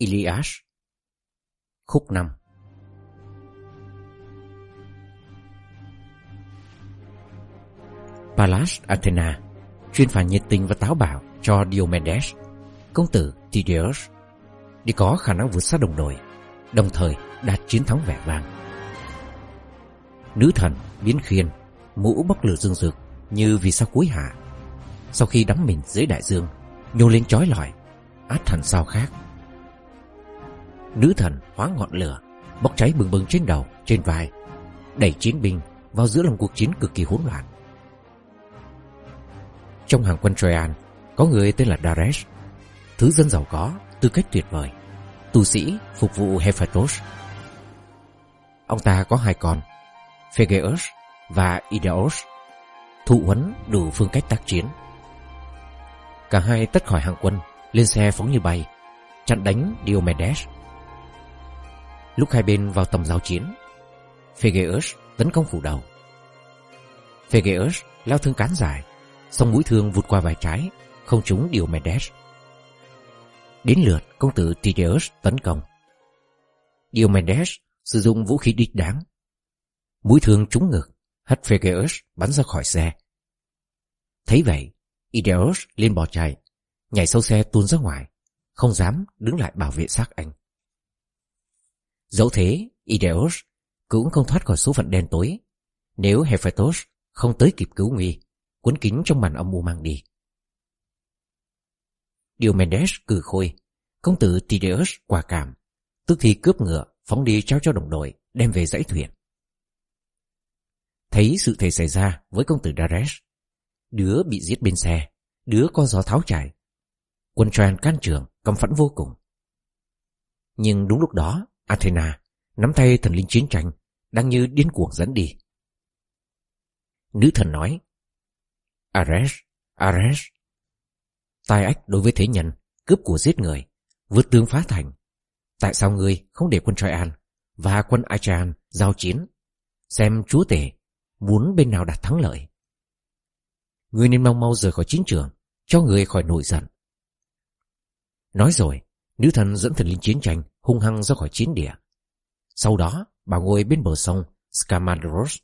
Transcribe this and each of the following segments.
Ilias Khúc 5 Pallas Athena chuyên phản nhiệt tình và táo bạo cho Diomedes, công tử Tydeus, đi có khả năng vượt sát đồng đội, đồng thời đạt chiến thắng vẻ vang. Nữ thần biến khiên, mũ bốc lửa dương rực như vì sao cuối hạ. Sau khi đắm mình dưới đại dương, nhô lên chói lọi, át thần sao khác. Nữ thần hóa ngọn lửa, bốc cháy bừng bừng trên đầu, trên vai, đẩy chiến binh vào giữa lòng cuộc chiến cực kỳ hỗn loạn. Trong hàng quân Troyan Có người tên là Daresh Thứ dân giàu có, tư cách tuyệt vời Tu sĩ phục vụ Hephaestus. Ông ta có hai con Phegeus và Idaeus Thụ huấn đủ phương cách tác chiến. Cả hai tất khỏi hàng quân Lên xe phóng như bay Chặn đánh Diomedes. Lúc hai bên vào tầm giao chiến, Phegeus tấn công phủ đầu. Phegeus lao thương cán dài Xong mũi thương vụt qua vai trái, Không trúng Diomedes Đến lượt, công tử Tydeus tấn công. Diomedes sử dụng vũ khí đích đáng. Mũi thương trúng ngực, Hất Phegeus bắn ra khỏi xe. Thấy vậy Ideus lên bỏ chạy, Nhảy sâu xe tuôn ra ngoài, Không dám đứng lại bảo vệ xác anh. Dẫu thế Ideos cũng không thoát khỏi số phận đen tối Nếu Hephaestus không tới kịp cứu nguy cuốn kính trong màn âm mưu mang đi. Diomedes cử khôi, công tử Tydeus quả cảm, tức thì cướp ngựa, phóng đi trao cho đồng đội, đem về dãy thuyền. Thấy sự thể xảy ra với công tử Dares, đứa bị giết bên xe, đứa con gió tháo chạy. Quân tràn can trường, cầm phẫn vô cùng. Nhưng đúng lúc đó, Athena nắm tay thần linh chiến tranh, đang như điên cuồng dẫn đi. Nữ thần nói, Ares, Ares. Tai ách đối với thế nhân, cướp của giết người, vượt tướng phá thành. Tại sao ngươi không để quân Troyan và quân Achaean giao chiến, xem chúa tể muốn bên nào đạt thắng lợi? Ngươi nên mau mau rời khỏi chiến trường, cho người khỏi nổi giận. Nói rồi, nữ thần dẫn thần linh chiến tranh hung hăng ra khỏi chiến địa. Sau đó, bà ngồi bên bờ sông Scamandros.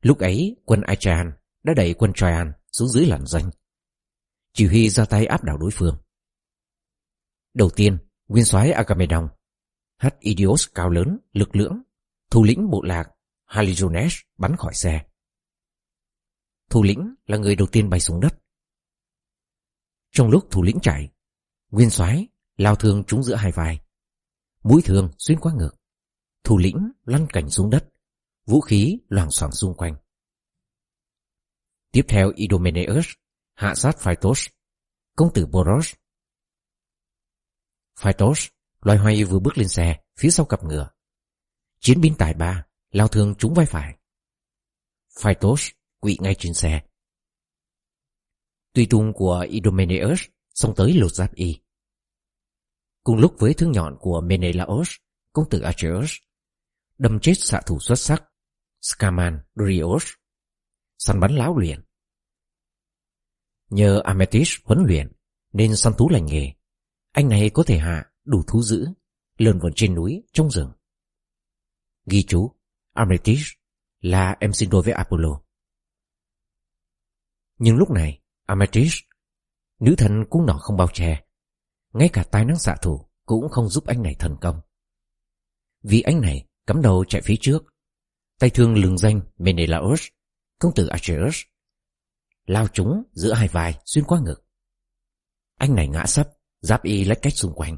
Lúc ấy, quân Achan đã đẩy quân Traian xuống dưới làn danh. Chỉ huy ra tay áp đảo đối phương. Đầu tiên, nguyên soái Agamemnon, hát Idios cao lớn, lực lưỡng, thủ lĩnh bộ lạc Halizones bắn khỏi xe. Thủ lĩnh là người đầu tiên bay xuống đất. Trong lúc thủ lĩnh chạy, nguyên soái lao thương trúng giữa hai vai. Mũi thương xuyên qua ngực. Thủ lĩnh lăn cảnh xuống đất vũ khí loảng xoảng xung quanh. Tiếp theo Idomeneus hạ sát Phytos, công tử Boros. Phytos loài hoay vừa bước lên xe phía sau cặp ngựa. Chiến binh tài ba lao thương trúng vai phải. Phytos quỵ ngay trên xe. Tuy tung của Idomeneus xông tới lột giáp y. Cùng lúc với thương nhọn của Menelaos, công tử Acheus, đâm chết xạ thủ xuất sắc Scaman Rios, săn bắn láo luyện. Nhờ Amethyst huấn luyện nên săn thú lành nghề, anh này có thể hạ đủ thú dữ, lượn vần trên núi, trong rừng. Ghi chú, Amethyst là em sinh đôi với Apollo. Nhưng lúc này, Amethyst, nữ thần cũng nọ không bao che, ngay cả tai năng xạ thủ cũng không giúp anh này thành công. Vì anh này cắm đầu chạy phía trước, Tay thương lừng danh Menelaus, công tử Acheus, lao chúng giữa hai vai xuyên qua ngực. Anh này ngã sấp, giáp y lách cách xung quanh.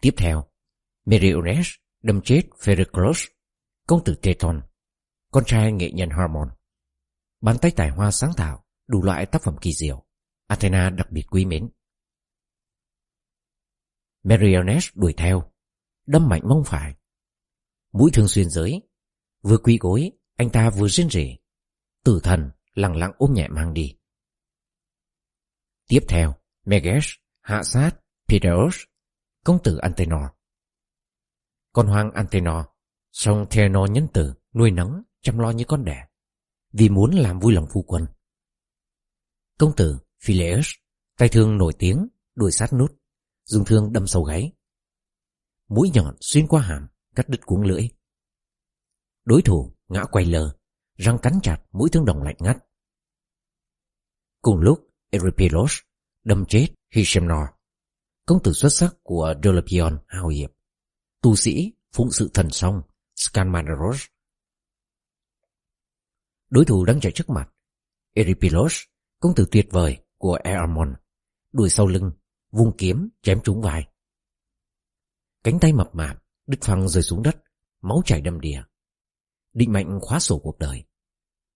Tiếp theo, Meriones đâm chết Ferricros công tử Teton, con trai nghệ nhân Harmon. Bàn tay tài hoa sáng tạo, đủ loại tác phẩm kỳ diệu, Athena đặc biệt quý mến. Meriones đuổi theo, đâm mạnh mông phải. Mũi thương xuyên giới, Vừa quỳ gối, anh ta vừa rên rỉ. Tử thần lặng lặng ôm nhẹ mang đi. Tiếp theo, Meges hạ sát Peteros, công tử Antenor. Con hoang Antenor, song Theanor nhân tử, nuôi nấng, chăm lo như con đẻ, vì muốn làm vui lòng phu quân. Công tử Phileus, tay thương nổi tiếng, đuổi sát nút, dùng thương đâm sâu gáy. Mũi nhọn xuyên qua hàm, cắt đứt cuống lưỡi. Đối thủ ngã quay lờ, răng cắn chặt mũi thương đồng lạnh ngắt. Cùng lúc, Eripilos đâm chết Hishemnor, công tử xuất sắc của Dolopion hào hiệp, tu sĩ phụng sự thần song Scanmanaros. Đối thủ đang chạy trước mặt, Eripilos, công tử tuyệt vời của Eamon, đuổi sau lưng, vung kiếm chém trúng vai. Cánh tay mập mạp, đứt phăng rơi xuống đất, máu chảy đầm đìa. Định mạnh khóa sổ cuộc đời.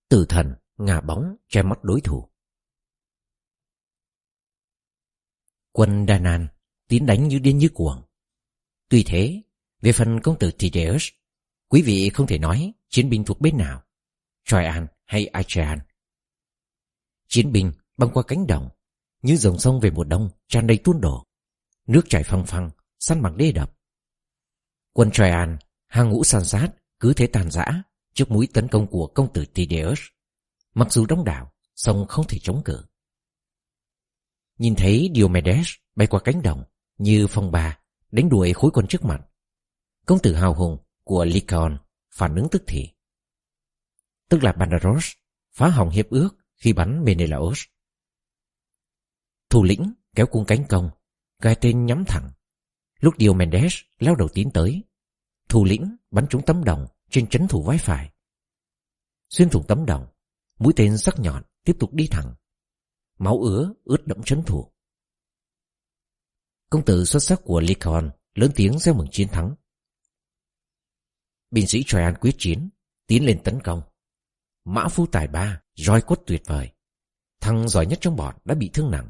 Tử thần, ngả bóng, che mắt đối thủ. Quân Đa Nan tiến đánh như điên như cuồng. Tuy thế, về phần công tử Tideus, quý vị không thể nói chiến binh thuộc bên nào, Troyan hay Achean. Chiến binh băng qua cánh đồng, như dòng sông về mùa đông tràn đầy tuôn đổ, nước chảy phăng phăng, săn bằng đê đập. Quân Troyan hàng ngũ san sát cứ thế tàn rã trước mũi tấn công của công tử Tideus. Mặc dù đông đảo, sông không thể chống cự. Nhìn thấy Diomedes bay qua cánh đồng như phong ba đánh đuổi khối quân trước mặt. Công tử hào hùng của Lycaon phản ứng tức thì. Tức là Bandaros phá hỏng hiệp ước khi bắn Menelaos. Thủ lĩnh kéo cung cánh công, gai tên nhắm thẳng. Lúc điều Mendes lao đầu tiến tới, thủ lĩnh bắn trúng tấm đồng trên chấn thủ vai phải. Xuyên thủng tấm đồng, mũi tên sắc nhọn tiếp tục đi thẳng. Máu ứa ướt đẫm chấn thủ. Công tử xuất sắc của Lycon lớn tiếng gieo mừng chiến thắng. Binh sĩ Troyan quyết chiến, tiến lên tấn công. Mã phu tài ba, roi cốt tuyệt vời. Thằng giỏi nhất trong bọn đã bị thương nặng.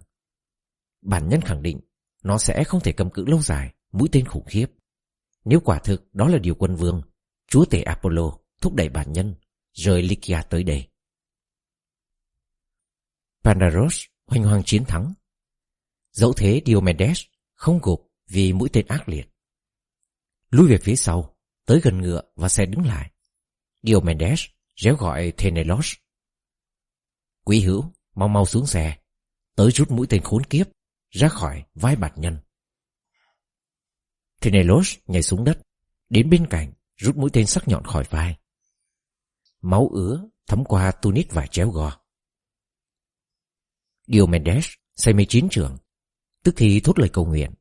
Bản nhân khẳng định nó sẽ không thể cầm cự lâu dài mũi tên khủng khiếp. Nếu quả thực đó là điều quân vương, chúa tể Apollo thúc đẩy bản nhân rời Lycia tới đây. Pandaros hoành hoàng chiến thắng. Dẫu thế Diomedes không gục vì mũi tên ác liệt. Lui về phía sau, tới gần ngựa và xe đứng lại. Diomedes réo gọi Thenelos. Quý hữu, mau mau xuống xe, tới rút mũi tên khốn kiếp ra khỏi vai bạt nhân. Thenelos nhảy xuống đất, đến bên cạnh, rút mũi tên sắc nhọn khỏi vai. Máu ứa thấm qua tunic và chéo gò. Diomedes say mê chiến trường, tức thì thốt lời cầu nguyện.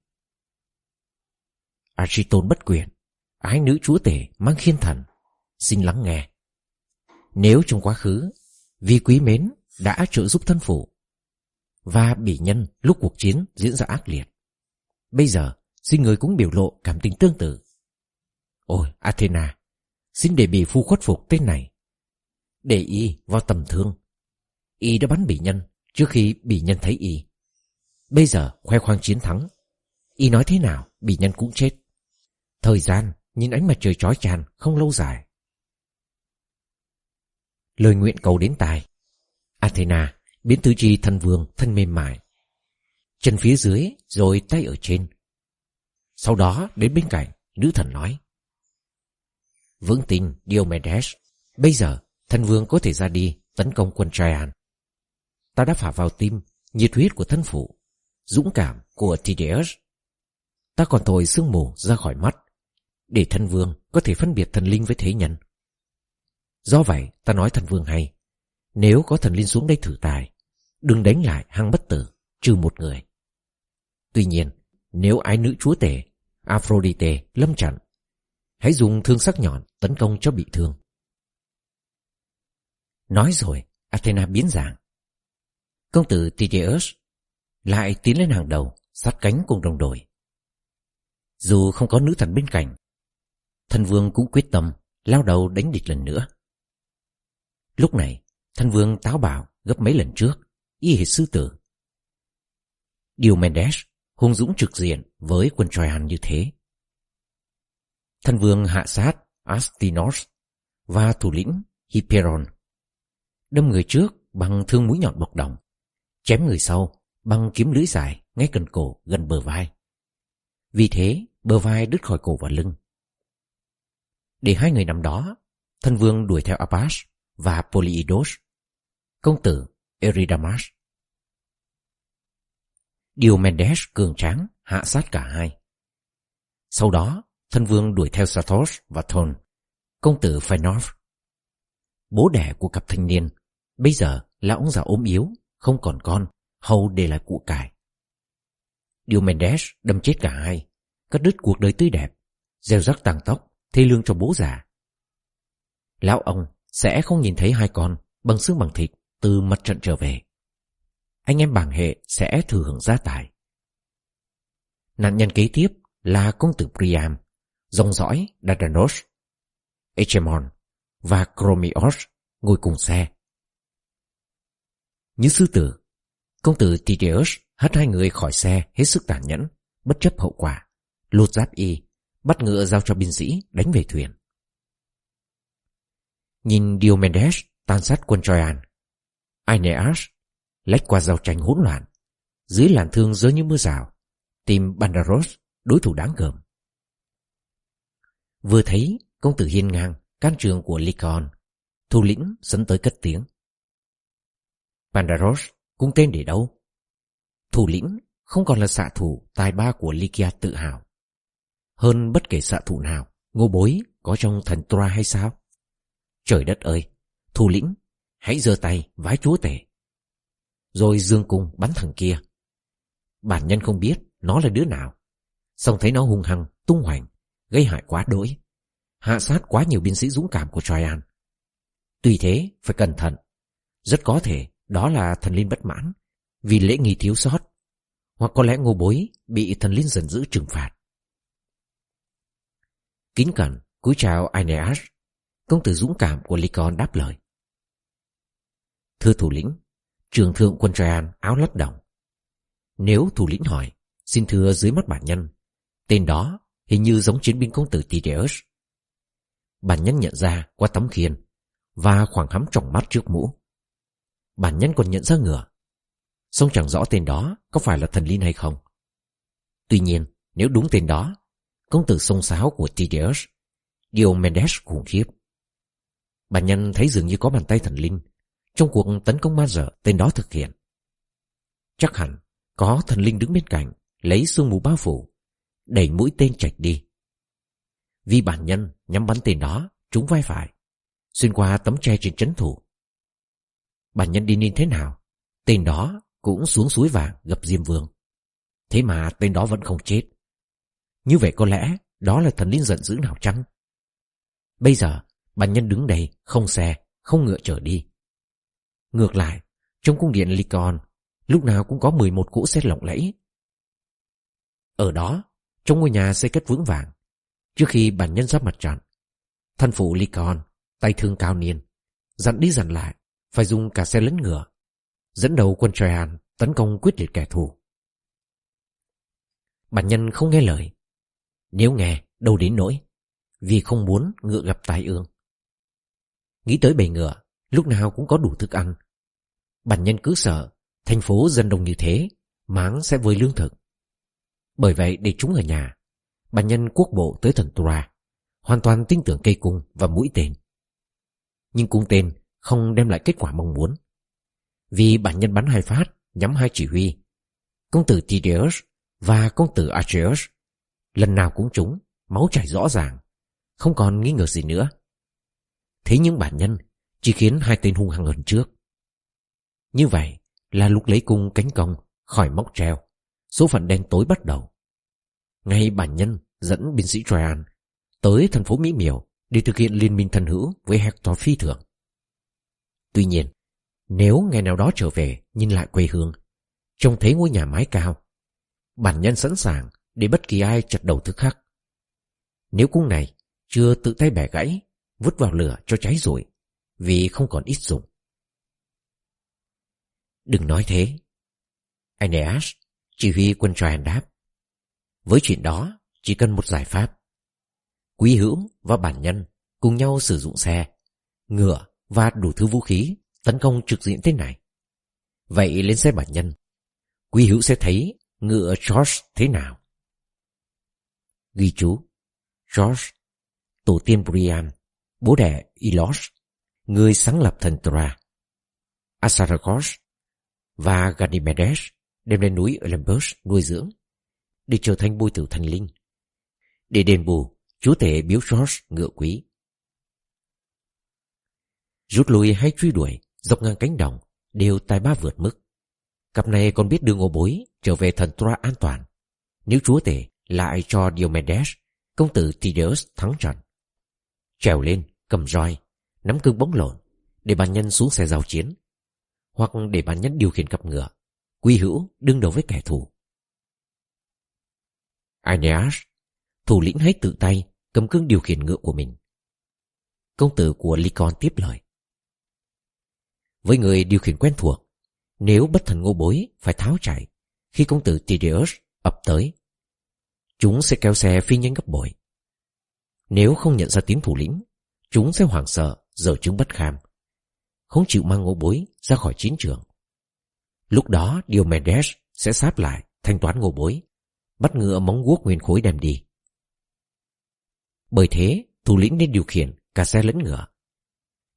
Architon bất quyền, ái nữ chúa tể mang khiên thần, xin lắng nghe. Nếu trong quá khứ, vì quý mến đã trợ giúp thân phụ, và bỉ nhân lúc cuộc chiến diễn ra ác liệt. Bây giờ, xin người cũng biểu lộ cảm tình tương tự. Ôi, Athena, xin để bỉ phu khuất phục tên này. Để y vào tầm thương. Y đã bắn bỉ nhân trước khi bỉ nhân thấy y. Bây giờ khoe khoang chiến thắng. Y nói thế nào, bỉ nhân cũng chết. Thời gian, nhìn ánh mặt trời chói tràn, không lâu dài. Lời nguyện cầu đến tai. Athena biến tứ chi thân vương thân mềm mại. Chân phía dưới rồi tay ở trên. Sau đó đến bên cạnh, nữ thần nói. Vững tin Diomedes, bây giờ thân vương có thể ra đi tấn công quân Traian. Ta đã phả vào tim nhiệt huyết của thân phụ, dũng cảm của Tideus. Ta còn thổi sương mù ra khỏi mắt, để thân vương có thể phân biệt thần linh với thế nhân. Do vậy, ta nói thần vương hay, nếu có thần linh xuống đây thử tài, đừng đánh lại hăng bất tử, trừ một người. Tuy nhiên, nếu ái nữ chúa tể, Aphrodite lâm trận, hãy dùng thương sắc nhọn tấn công cho bị thương. Nói rồi, Athena biến dạng. Công tử Tydeus lại tiến lên hàng đầu, sát cánh cùng đồng đội. Dù không có nữ thần bên cạnh, thần vương cũng quyết tâm lao đầu đánh địch lần nữa. Lúc này, thần vương táo bạo gấp mấy lần trước, y hệt sư tử. Diomedes hung dũng trực diện với quân Troyan như thế. Thân vương hạ sát Astinos và thủ lĩnh Hipperon. Đâm người trước bằng thương mũi nhọn bọc đồng, chém người sau bằng kiếm lưỡi dài ngay gần cổ gần bờ vai. Vì thế, bờ vai đứt khỏi cổ và lưng. Để hai người nằm đó, thân vương đuổi theo Abbas và Polyidos, công tử Eridamas. Diomedes cường tráng hạ sát cả hai. Sau đó, thân vương đuổi theo Sathos và Thon, công tử Phainov. Bố đẻ của cặp thanh niên, bây giờ là ông già ốm yếu, không còn con, hầu để lại cụ cải. Diomedes đâm chết cả hai, cắt đứt cuộc đời tươi đẹp, gieo rắc tàng tóc, thê lương cho bố già. Lão ông sẽ không nhìn thấy hai con bằng xương bằng thịt từ mặt trận trở về. Anh em bảng hệ sẽ thừa hưởng gia tài. Nạn nhân kế tiếp là công tử Priam, dòng dõi Dardanos, Echemon và Chromios ngồi cùng xe. Như sư tử, công tử Tideus hất hai người khỏi xe hết sức tàn nhẫn, bất chấp hậu quả, lột giáp y, bắt ngựa giao cho binh sĩ đánh về thuyền. Nhìn Diomedes tan sát quân Troyan, Aeneas lách qua giao tranh hỗn loạn, dưới làn thương rơi như mưa rào, tìm Bandaros đối thủ đáng gờm. Vừa thấy công tử hiên ngang can trường của Lycaon, thủ lĩnh dẫn tới cất tiếng. Bandaros cũng tên để đâu? Thủ lĩnh không còn là xạ thủ tài ba của Lycia tự hào. Hơn bất kể xạ thủ nào, ngô bối có trong thần Troa hay sao? Trời đất ơi, thủ lĩnh, hãy giơ tay vái chúa tể. Rồi dương cung bắn thằng kia. Bản nhân không biết nó là đứa nào. Xong thấy nó hung hăng, tung hoành, gây hại quá đỗi. Hạ sát quá nhiều binh sĩ dũng cảm của Troyan. Tuy thế, phải cẩn thận. Rất có thể đó là thần linh bất mãn, vì lễ nghi thiếu sót. Hoặc có lẽ ngô bối bị thần linh giận dữ trừng phạt. Kính cẩn, cúi chào Aeneas, công tử dũng cảm của Lycon đáp lời. Thưa thủ lĩnh, trường thượng quân Traian áo lắt đồng. Nếu thủ lĩnh hỏi, xin thưa dưới mắt bản nhân, tên đó hình như giống chiến binh công tử Tideus. Bản nhân nhận ra qua tấm khiên và khoảng hắm trọng mắt trước mũ. Bản nhân còn nhận ra ngựa. Song chẳng rõ tên đó có phải là thần linh hay không. Tuy nhiên, nếu đúng tên đó, công tử sông sáo của Tideus, Diomedes khủng khiếp. Bản nhân thấy dường như có bàn tay thần linh trong cuộc tấn công ma dở tên đó thực hiện. Chắc hẳn có thần linh đứng bên cạnh lấy sương mù bao phủ đẩy mũi tên chạch đi. Vì bản nhân nhắm bắn tên đó trúng vai phải xuyên qua tấm tre trên trấn thủ. Bản nhân đi nên thế nào tên đó cũng xuống suối vàng gặp Diêm Vương. Thế mà tên đó vẫn không chết. Như vậy có lẽ đó là thần linh giận dữ nào chăng? Bây giờ, bản nhân đứng đây, không xe, không ngựa trở đi. Ngược lại, trong cung điện Lycon lúc nào cũng có 11 cỗ xét lộng lẫy. Ở đó, trong ngôi nhà xây kết vững vàng, trước khi bản nhân giáp mặt trận, thân phụ Lycon tay thương cao niên, dặn đi dặn lại, phải dùng cả xe lấn ngựa, dẫn đầu quân Traian tấn công quyết liệt kẻ thù. Bản nhân không nghe lời. Nếu nghe, đâu đến nỗi, vì không muốn ngựa gặp tai ương. Nghĩ tới bầy ngựa, lúc nào cũng có đủ thức ăn. Bản nhân cứ sợ, thành phố dân đông như thế, máng sẽ vơi lương thực. Bởi vậy để chúng ở nhà, bản nhân quốc bộ tới thần Tura, hoàn toàn tin tưởng cây cung và mũi tên. Nhưng cung tên không đem lại kết quả mong muốn. Vì bản nhân bắn hai phát, nhắm hai chỉ huy. Công tử Tideus và công tử Archeus, lần nào cũng trúng, máu chảy rõ ràng, không còn nghi ngờ gì nữa. Thế nhưng bản nhân chỉ khiến hai tên hung hăng hơn trước. Như vậy là lúc lấy cung cánh công khỏi móc treo, số phận đen tối bắt đầu. Ngay bản nhân dẫn binh sĩ Troyan tới thành phố Mỹ Miều để thực hiện liên minh thân hữu với Hector phi thường. Tuy nhiên, nếu ngày nào đó trở về nhìn lại quê hương, trông thấy ngôi nhà mái cao, bản nhân sẵn sàng để bất kỳ ai chặt đầu thức khắc. Nếu cung này chưa tự tay bẻ gãy, vứt vào lửa cho cháy rồi, vì không còn ít dùng. Đừng nói thế. Aeneas, chỉ huy quân Troyan đáp. Với chuyện đó, chỉ cần một giải pháp. Quý hữu và bản nhân cùng nhau sử dụng xe, ngựa và đủ thứ vũ khí tấn công trực diện thế này. Vậy lên xe bản nhân, Quý hữu sẽ thấy ngựa George thế nào. Ghi chú George, tổ tiên Brian, bố đẻ Ilos, người sáng lập thần Tra. Asaragos và Ganymedes, đem lên núi Olympus nuôi dưỡng, để trở thành bôi tử thần linh. Để đền bù, chúa tể biếu George ngựa quý. Rút lui hay truy đuổi, dọc ngang cánh đồng, đều tài ba vượt mức. Cặp này còn biết đưa ngô bối trở về thần Troa an toàn. Nếu chúa tể lại cho Diomedes, công tử Tydeus thắng trận. Trèo lên, cầm roi, nắm cương bóng lộn, để bàn nhân xuống xe giao chiến. Hoặc để bản nhân điều khiển cặp ngựa, quy hữu đương đầu với kẻ thù. Aeneas, thủ lĩnh hãy tự tay cầm cương điều khiển ngựa của mình. Công tử của Lycon tiếp lời. Với người điều khiển quen thuộc, nếu bất thần ngô bối phải tháo chạy khi công tử Tydeus ập tới, chúng sẽ kéo xe phi nhanh gấp bội. Nếu không nhận ra tiếng thủ lĩnh, chúng sẽ hoảng sợ, giờ chứng bất kham, không chịu mang ngô bối ra khỏi chiến trường. Lúc đó Diomedes sẽ sáp lại thanh toán ngô bối, bắt ngựa móng guốc nguyên khối đem đi. Bởi thế, thủ lĩnh nên điều khiển cả xe lẫn ngựa.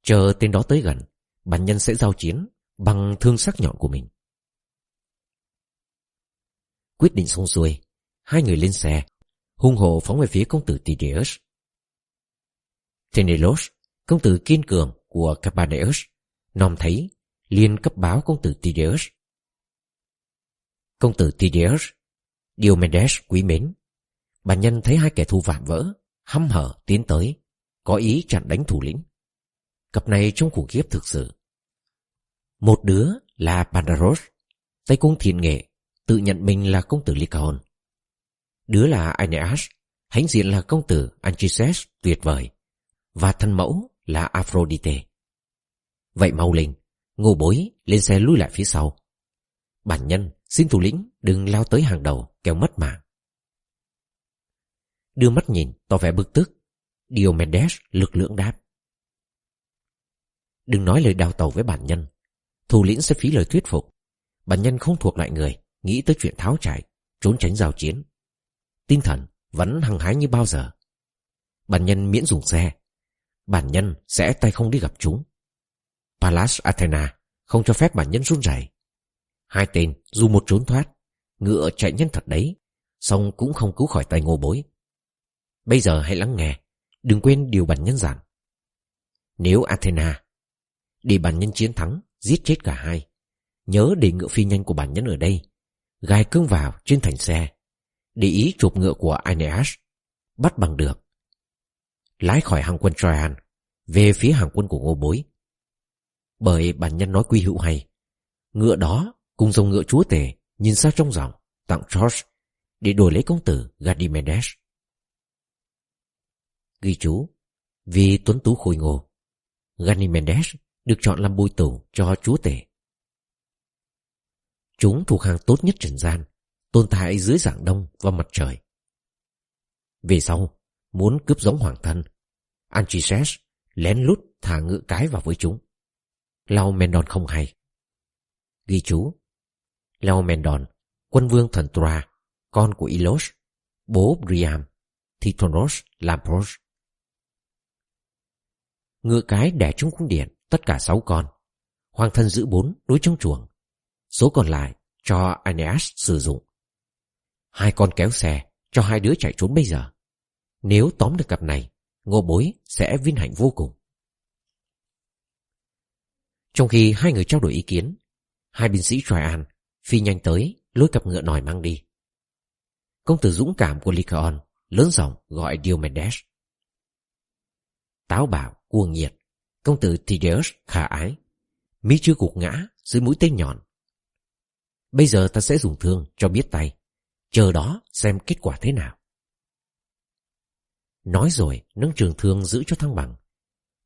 Chờ tên đó tới gần, bản nhân sẽ giao chiến bằng thương sắc nhọn của mình. Quyết định xong xuôi, hai người lên xe, hung hồ phóng về phía công tử Tydeus. Tenelos, công tử kiên cường của Capaneus, nom thấy, liền cấp báo công tử Tydeus. Công tử Tydeus, Diomedes quý mến, bản nhân thấy hai kẻ thù vạm vỡ, hăm hở tiến tới, có ý chặn đánh thủ lĩnh. Cặp này trong khủng khiếp thực sự. Một đứa là Pandaros, tay cung thiện nghệ, tự nhận mình là công tử Lycaon. Đứa là Aeneas, hãnh diện là công tử Anchises tuyệt vời, và thân mẫu là Aphrodite. Vậy mau lên, ngô bối lên xe lui lại phía sau. Bản nhân xin thủ lĩnh đừng lao tới hàng đầu kéo mất mạng. Đưa mắt nhìn tỏ vẻ bực tức, Diomedes lực lượng đáp. Đừng nói lời đào tàu với bản nhân, thủ lĩnh sẽ phí lời thuyết phục. Bản nhân không thuộc loại người, nghĩ tới chuyện tháo chạy, trốn tránh giao chiến. Tinh thần vẫn hăng hái như bao giờ. Bản nhân miễn dùng xe, bản nhân sẽ tay không đi gặp chúng. Pallas Athena không cho phép bản nhân run rẩy. Hai tên dù một trốn thoát, ngựa chạy nhân thật đấy, song cũng không cứu khỏi tay ngô bối. Bây giờ hãy lắng nghe, đừng quên điều bản nhân dặn. Nếu Athena để bản nhân chiến thắng, giết chết cả hai, nhớ để ngựa phi nhanh của bản nhân ở đây, gai cương vào trên thành xe, để ý chụp ngựa của Aeneas, bắt bằng được. Lái khỏi hàng quân Troyan, về phía hàng quân của ngô bối. Bởi bản nhân nói quy hữu hay, ngựa đó cùng dòng ngựa chúa tể nhìn xa trong dòng, tặng George để đổi lấy công tử Gadimedes Ghi chú, vì tuấn tú khôi ngô, Ganymedes được chọn làm bôi tủ cho chúa tể. Chúng thuộc hàng tốt nhất trần gian, tồn tại dưới dạng đông và mặt trời. Về sau, muốn cướp giống hoàng thân, Anchises lén lút thả ngựa cái vào với chúng. Lao Mendon không hay. Ghi chú, Lao Mendon, quân vương thần Tra, con của Ilos, bố Priam, Tithonus Lampros. Ngựa cái đẻ trong cung điện tất cả sáu con. Hoàng thân giữ bốn đối trong chuồng. Số còn lại cho Aeneas sử dụng. Hai con kéo xe cho hai đứa chạy trốn bây giờ. Nếu tóm được cặp này, ngô bối sẽ vinh hạnh vô cùng. Trong khi hai người trao đổi ý kiến, hai binh sĩ Troyan phi nhanh tới lôi cặp ngựa nòi mang đi. Công tử dũng cảm của Lycaon lớn giọng gọi Diomedes. Táo bạo, cuồng nhiệt, công tử Tydeus khả ái, mỹ chưa gục ngã dưới mũi tên nhọn. Bây giờ ta sẽ dùng thương cho biết tay, chờ đó xem kết quả thế nào. Nói rồi nâng trường thương giữ cho thăng bằng.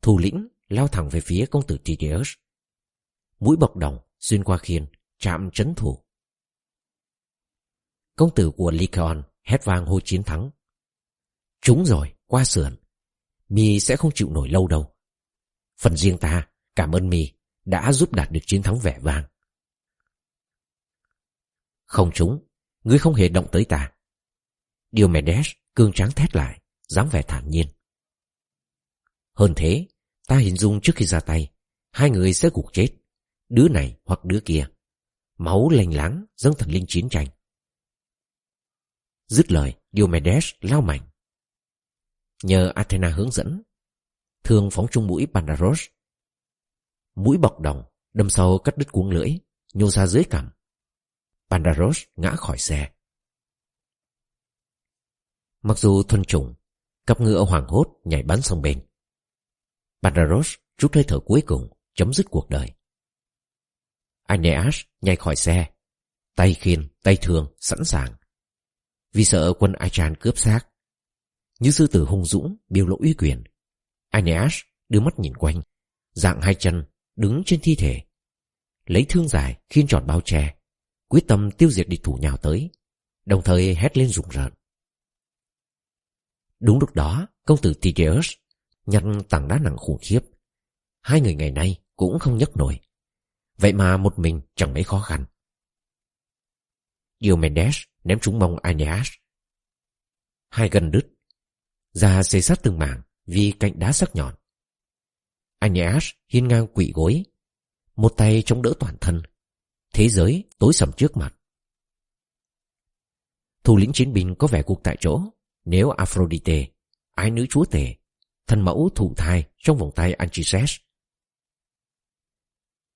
Thủ lĩnh lao thẳng về phía công tử Tydeus. Mũi bọc đồng xuyên qua khiên, chạm trấn thủ. Công tử của Lycaon hét vang hô chiến thắng. Chúng rồi, qua sườn. Mi sẽ không chịu nổi lâu đâu. Phần riêng ta, cảm ơn mi đã giúp đạt được chiến thắng vẻ vang. Không chúng, ngươi không hề động tới ta. điều Diomedes cương tráng thét lại, dáng vẻ thản nhiên. Hơn thế, ta hình dung trước khi ra tay, hai người sẽ gục chết, đứa này hoặc đứa kia. máu lành láng dâng thần linh chiến tranh. Dứt lời, Diomedes lao mạnh. Nhờ Athena hướng dẫn, thường phóng trung mũi Pandaros. Mũi bọc đồng, đâm sâu cắt đứt cuống lưỡi, nhô ra dưới cằm. Pandaros ngã khỏi xe. Mặc dù thuần chủng, cặp ngựa hoảng hốt nhảy bắn sang bên. Pandaros rút hơi thở cuối cùng, chấm dứt cuộc đời. Aeneas nhảy khỏi xe, tay khiên, tay thường, sẵn sàng. Vì sợ quân Achan cướp xác. Như sư tử hung dũng, biểu lộ uy quyền. Aeneas đưa mắt nhìn quanh, dạng hai chân, đứng trên thi thể. Lấy thương dài, khiên tròn bao che, quyết tâm tiêu diệt địch thủ nhào tới, đồng thời hét lên rùng rợn. Đúng lúc đó, công tử Tydeus nhặt tảng đá nặng khủng khiếp. Hai người ngày nay cũng không nhấc nổi. Vậy mà một mình chẳng mấy khó khăn. Diomedes ném trúng mông Aeneas. Hai gần đứt, da xê sát từng mảng vì cạnh đá sắc nhọn. Aeneas hiên ngang quỵ gối, một tay chống đỡ toàn thân. Thế giới tối sầm trước mặt. Thủ lĩnh chiến binh có vẻ cuộc tại chỗ nếu Aphrodite, ái nữ chúa tể, thần mẫu thụ thai trong vòng tay Anchises.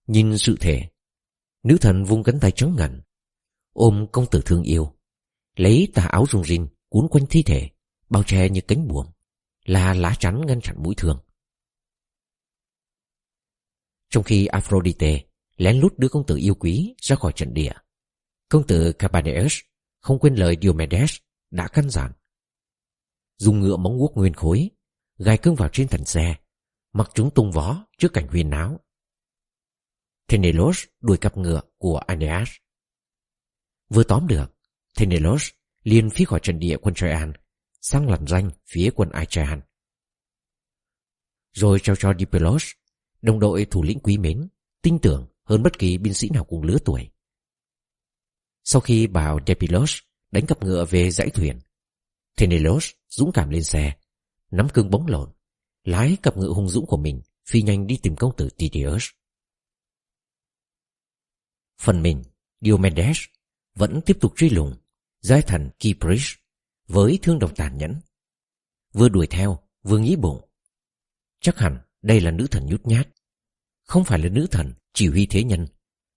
Nhìn sự thể, nữ thần vung cánh tay trắng ngần, ôm công tử thương yêu, lấy tà áo rung rinh cuốn quanh thi thể, bao che như cánh buồm, là lá chắn ngăn chặn mũi thương. Trong khi Aphrodite lén lút đưa công tử yêu quý ra khỏi trận địa, công tử Capaneus không quên lời Diomedes đã căn dặn. Dùng ngựa móng guốc nguyên khối, gai cương vào trên thành xe, mặc chúng tung vó trước cảnh huyền náo. Tenelos đuổi cặp ngựa của Aeneas. Vừa tóm được, Tenelos liền phi khỏi trận địa quân Troyan sang lằn danh phía quân Aegean. Rồi trao cho Dipelos, đồng đội thủ lĩnh quý mến, tin tưởng hơn bất kỳ binh sĩ nào cùng lứa tuổi. Sau khi bảo Dipelos đánh cặp ngựa về dãy thuyền, Tenelos dũng cảm lên xe, nắm cương bóng lộn, lái cặp ngựa hung dũng của mình phi nhanh đi tìm công tử Tydeus. Phần mình, Diomedes vẫn tiếp tục truy lùng giai thần Kypris với thương đồng tàn nhẫn. Vừa đuổi theo, vừa nghĩ bụng. Chắc hẳn đây là nữ thần nhút nhát, không phải là nữ thần chỉ huy thế nhân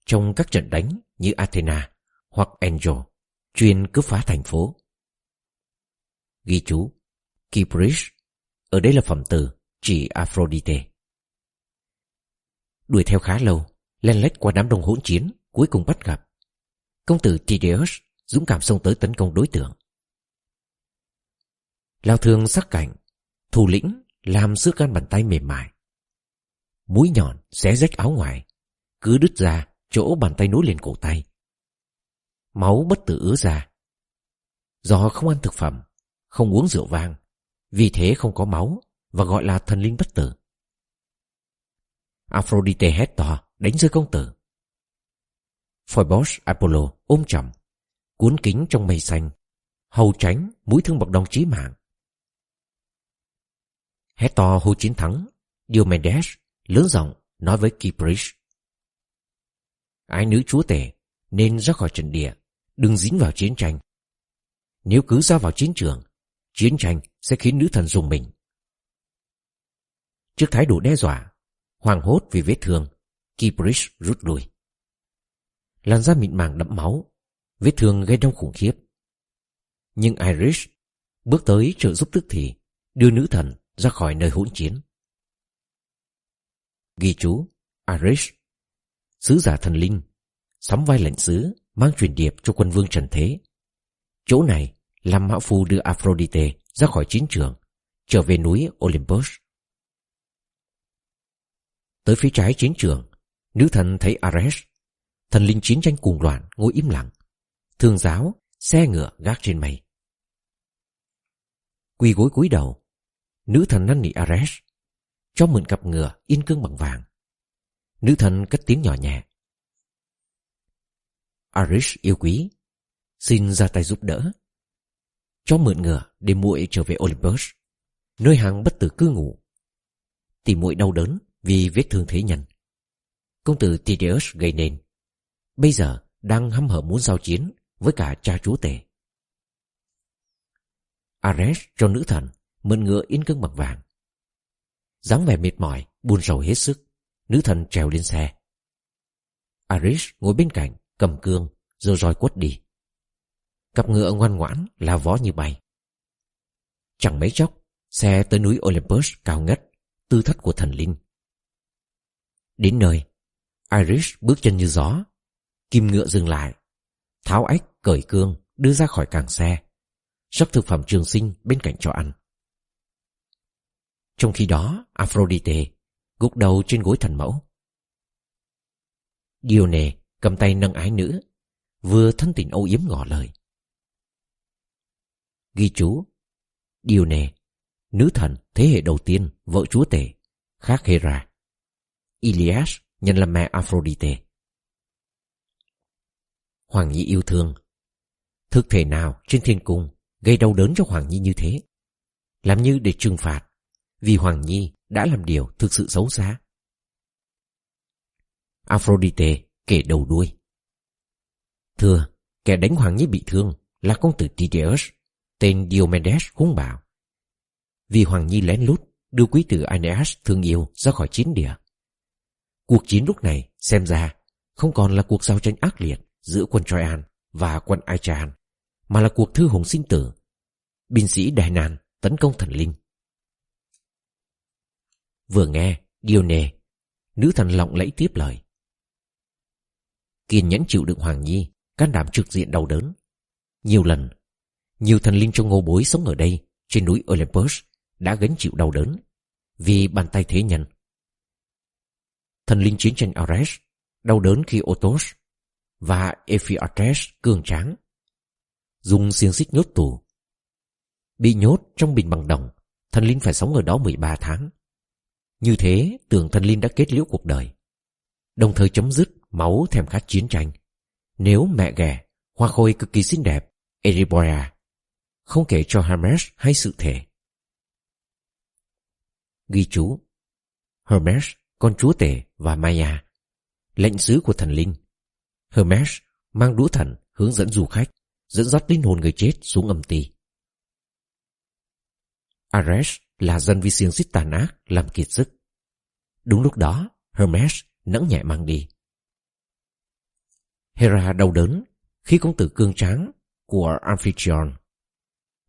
trong các trận đánh như Athena hoặc Angel chuyên cướp phá thành phố. Ghi chú Kypris Ở đây là phẩm từ chỉ Aphrodite Đuổi theo khá lâu Len lách qua đám đông hỗn chiến Cuối cùng bắt gặp. Công tử Tydeus dũng cảm xông tới tấn công đối tượng. Lao thương sắc cảnh, Thủ lĩnh làm xước gan bàn tay mềm mại. Mũi nhọn xé rách áo ngoài, Cứ đứt ra chỗ bàn tay nối liền cổ tay. Máu bất tử ứa ra. Do không ăn thực phẩm, Không uống rượu vang, Vì thế không có máu Và gọi là thần linh bất tử. Aphrodite hét to, Đánh rơi công tử. Phoebus Apollo ôm chầm, Cuốn kính trong mây xanh, Hầu tránh mũi thương bọc đồng chí mạng. Hét to hô chiến thắng, Diomedes lớn giọng nói với Kypris Ái nữ chúa tể, nên ra khỏi trận địa, Đừng dính vào chiến tranh. Nếu cứ ra vào chiến trường, Chiến tranh sẽ khiến nữ thần dùng mình. Trước thái độ đe dọa Hoàng hốt vì vết thương Kypris rút lui. Làn da mịn màng đẫm máu Vết thương gây đau khủng khiếp. Nhưng Irish Bước tới trợ giúp tức thì Đưa nữ thần ra khỏi nơi hỗn chiến. Ghi chú Irish, Sứ giả thần linh Sắm vai lệnh sứ Mang truyền điệp cho quân vương trần thế. Chỗ này làm mã phu đưa Aphrodite ra khỏi chiến trường Trở về núi Olympus. Tới phía trái chiến trường Nữ thần thấy Ares Thần linh chiến tranh cùng loạn, ngồi im lặng. Thương giáo, Xe ngựa gác trên mây. Quỳ gối cúi đầu, Nữ thần năn nỉ Ares, Cho mượn cặp ngựa yên cương bằng vàng. Nữ thần cất tiếng nhỏ nhẹ. Ares yêu quý, Xin ra tay giúp đỡ. Cho mượn ngựa để muội trở về Olympus, Nơi hàng bất tử cư ngụ. Tìm muội đau đớn Vì vết thương thế nhân. Công tử Tydeus gây nên. Bây giờ đang hăm hở muốn giao chiến với cả cha chúa tể. Ares cho nữ thần mượn ngựa yên cương bằng vàng. dáng vẻ mệt mỏi, buồn rầu hết sức, nữ thần trèo lên xe. Ares ngồi bên cạnh, cầm cương, rồi roi quất đi. Cặp ngựa ngoan ngoãn, là vó như bay. Chẳng mấy chốc, xe tới núi Olympus cao ngất, tư thất của thần linh. Đến nơi, Iris bước chân như gió. Kim ngựa dừng lại. Tháo ách, cởi cương, đưa ra khỏi càng xe. sắp thực phẩm trường sinh bên cạnh cho ăn. Trong khi đó, Aphrodite gục đầu trên gối thần mẫu. Dione cầm tay nâng ái nữ, vừa thân tình âu yếm ngỏ lời. Ghi chú Dione, nữ thần thế hệ đầu tiên, vợ chúa tể, khác Hera. Ilias nhân là mẹ Aphrodite. Hoàng Nhi yêu thương. Thực thể nào trên thiên cung gây đau đớn cho Hoàng Nhi như thế? Làm như để trừng phạt, vì Hoàng Nhi đã làm điều thực sự xấu xa. Aphrodite kể đầu đuôi. Thưa, kẻ đánh Hoàng Nhi bị thương là công tử Tideus tên Diomedes hung bạo. Vì Hoàng Nhi lén lút đưa quý tử Aeneas thương yêu ra khỏi chiến địa. Cuộc chiến lúc này xem ra không còn là cuộc giao tranh ác liệt giữa quân Troyan và quân Aichan, mà là cuộc thư hùng sinh tử. Binh sĩ đại Nàn tấn công thần linh. Vừa nghe, Dione, nữ thần lọng lẫy tiếp lời. Kiên nhẫn chịu đựng Hoàng Nhi, can đảm trực diện đau đớn. Nhiều lần, nhiều thần linh trong ngô bối sống ở đây, trên núi Olympus, đã gánh chịu đau đớn vì bàn tay thế nhân. Thần linh chiến tranh Ares đau đớn khi Otos và Ephiates cường tráng dùng xiềng xích nhốt tù. Bị nhốt trong bình bằng đồng, thần linh phải sống ở đó 13 tháng. Như thế, tưởng thần linh đã kết liễu cuộc đời, đồng thời chấm dứt máu thèm khát chiến tranh. Nếu mẹ ghẻ, hoa khôi cực kỳ xinh đẹp, Eribora, không kể cho Hermes hay sự thể. Ghi chú Hermes, con chúa tể và Maya, lệnh sứ của thần linh. Hermes mang đũa thần hướng dẫn du khách, dẫn dắt linh hồn người chết xuống âm ti. Ares là dân vi siêng xích tàn ác làm kiệt sức. Đúng lúc đó, Hermes nẫng nhẹ mang đi. Hera đau đớn khi công tử cương tráng của Amphitryon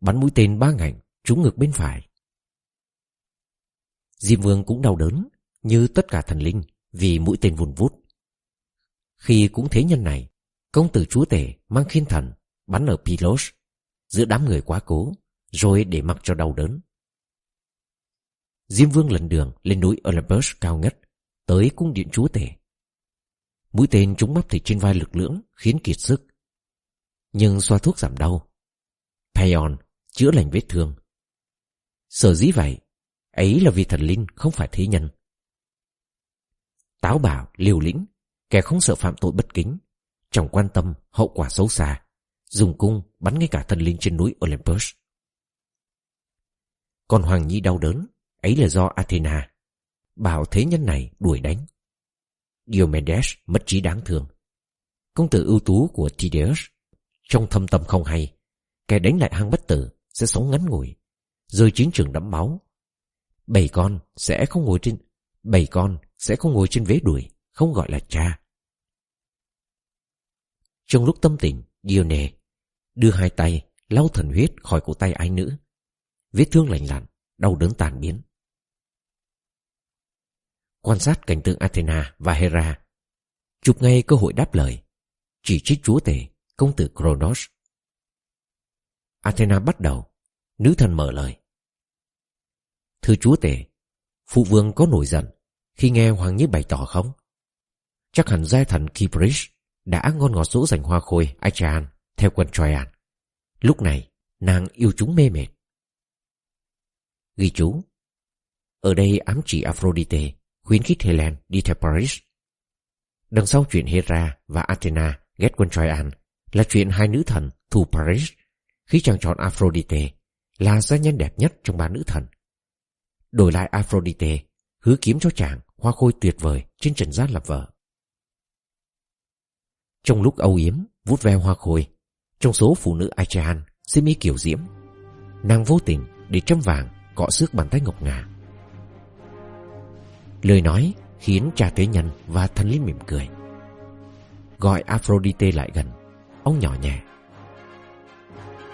bắn mũi tên ba ngành trúng ngực bên phải. Diêm Vương cũng đau đớn như tất cả thần linh vì mũi tên vùn vút. Khi cũng thế nhân này, công tử chúa tể mang khiên thần bắn ở Pilos giữa đám người quá cố rồi để mặc cho đau đớn. Diêm Vương lần đường lên núi Olympus cao ngất tới cung điện chúa tể. Mũi tên trúng bắp thịt trên vai lực lưỡng khiến kiệt sức. Nhưng xoa thuốc giảm đau. Payon chữa lành vết thương. Sở dĩ vậy, ấy là vì thần linh không phải thế nhân. Táo bạo, liều lĩnh, kẻ không sợ phạm tội bất kính, chẳng quan tâm hậu quả xấu xa, dùng cung bắn ngay cả thần linh trên núi Olympus. Còn Hoàng Nhi đau đớn, ấy là do Athena, bảo thế nhân này đuổi đánh. Diomedes mất trí đáng thương. Công tử ưu tú của Tideus trong thâm tâm không hay, kẻ đánh lại hang bất tử sẽ sống ngắn ngủi, rơi chiến trường đẫm máu. Bảy con sẽ không ngồi trên bảy con sẽ không ngồi trên vế đuổi, không gọi là cha. Trong lúc tâm tình, Dione đưa hai tay lau thần huyết khỏi cổ tay ái nữ. Vết thương lành lặn, đau đớn tàn biến. Quan sát cảnh tượng Athena và Hera, chụp ngay cơ hội đáp lời, chỉ trích chúa tể, công tử Kronos. Athena bắt đầu, nữ thần mở lời. Thưa chúa tể, phụ vương có nổi giận khi nghe Hoàng nhiếp bày tỏ không? Chắc hẳn giai thần Kibrish đã ngon ngọt dỗ dành hoa khôi Achan theo quân Troyan. Lúc này, nàng yêu chúng mê mệt. Ghi chú Ở đây ám chỉ Aphrodite khuyến khích Helen đi theo Paris. Đằng sau chuyện Hera và Athena ghét quân Troyan là chuyện hai nữ thần thù Paris khi chàng chọn Aphrodite là gia nhân đẹp nhất trong ba nữ thần. Đổi lại Aphrodite hứa kiếm cho chàng hoa khôi tuyệt vời trên trần gian làm vợ. Trong lúc âu yếm, Vút ve hoa khôi, Trong số phụ nữ Achean xin mi kiểu diễm, Nàng vô tình để châm vàng, Cọ xước bàn tay ngọc ngà. Lời nói khiến cha tế nhân Và thần lý mỉm cười. Gọi Aphrodite lại gần, Ông nhỏ nhẹ.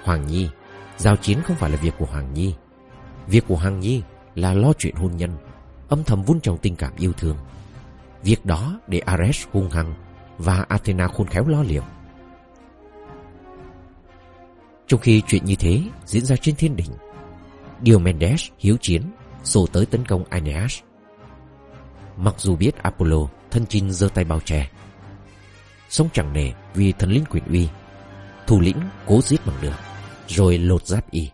Hoàng Nhi, Giao chiến không phải là việc của Hoàng Nhi. Việc của Hoàng Nhi là lo chuyện hôn nhân, Âm thầm vun trồng tình cảm yêu thương. Việc đó để Ares hung hăng và Athena khôn khéo lo liệu. Trong khi chuyện như thế diễn ra trên thiên đỉnh, Diomedes hiếu chiến, Xô tới tấn công Aeneas. Mặc dù biết Apollo thân chinh giơ tay bao che Sống chẳng nề vì thần linh quyền uy, Thủ lĩnh cố giết bằng được, Rồi lột giáp y.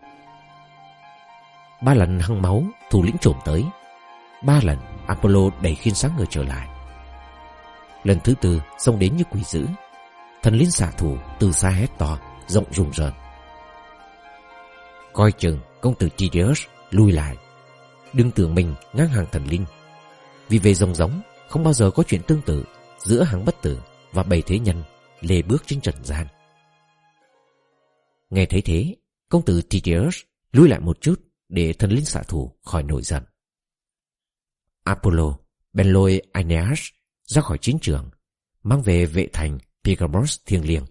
Ba lần hăng máu Thủ lĩnh trộm tới, Ba lần Apollo đẩy khiên sáng người trở lại. Lần thứ tư xông đến như quỷ dữ. Thần linh xạ thủ từ xa hét to Rộng rùng rợn. Coi chừng công tử Tydeus lui lại Đừng tưởng mình ngang hàng thần linh. Vì về rồng giống, Không bao giờ có chuyện tương tự Giữa hàng bất tử và bầy thế nhân Lê bước trên trần gian. Nghe thấy thế, Công tử Tydeus lui lại một chút Để thần linh xạ thủ khỏi nổi giận. Apollo bèn lôi Aeneas ra khỏi chiến trường, mang về vệ thành Pegamos thiêng liêng.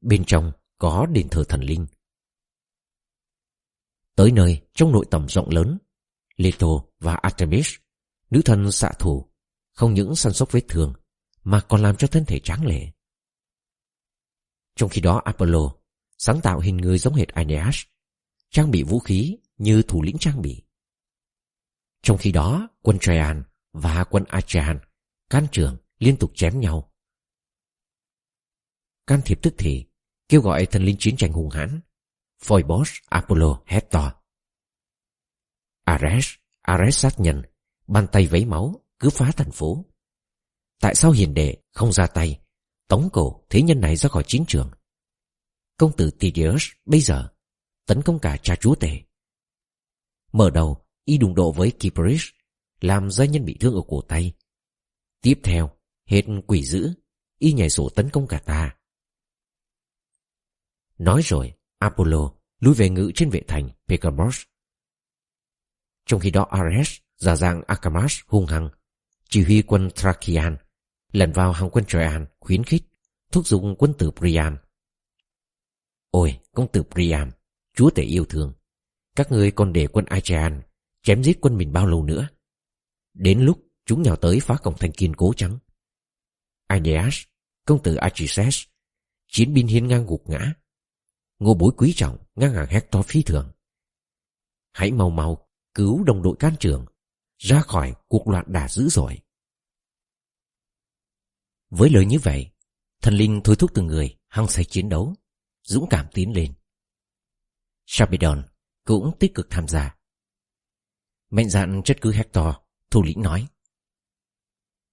Bên trong có đền thờ thần linh. Tới nơi, trong nội tầm rộng lớn, Leto và Artemis, nữ thần xạ thủ, không những săn sóc vết thương, mà còn làm cho thân thể tráng lệ. Trong khi đó, Apollo sáng tạo hình người giống hệt Aeneas, trang bị vũ khí như thủ lĩnh trang bị. Trong khi đó, quân Traian và quân Achaean can trưởng liên tục chém nhau. Can thiệp tức thì kêu gọi thần linh chiến tranh hùng hãn. phoibos Apollo hét to. Ares, Ares sát nhân, bàn tay vấy máu, cứ phá thành phố. Tại sao hiền đệ không ra tay, tống cổ thế nhân này ra khỏi chiến trường? Công tử tidius bây giờ tấn công cả cha chúa tể. Mở đầu, y đụng độ với Kypris, làm gia nhân bị thương ở cổ tay. Tiếp theo, hết quỷ dữ, y nhảy sổ tấn công cả ta. Nói rồi, Apollo lui về ngự trên vệ thành Pegamos. Trong khi đó Ares giả dạng Akamas hung hăng, chỉ huy quân Thracian, lần vào hàng quân Troyan khuyến khích, thúc giục quân tử Priam. Ôi, công tử Priam, chúa tể yêu thương, các ngươi còn để quân Achaean chém giết quân mình bao lâu nữa. Đến lúc chúng nhào tới phá cổng thành kiên cố trắng. Aeneas, công tử Achises, chiến binh hiên ngang gục ngã. Ngô bối quý trọng ngang hàng Hector phi thường. Hãy mau mau cứu đồng đội can trường, ra khỏi cuộc loạn đả dữ dội. Với lời như vậy, thần linh thôi thúc từng người hăng say chiến đấu, dũng cảm tiến lên. Shabidon cũng tích cực tham gia. Mạnh dạn chất cứ Hector, thủ lĩnh nói.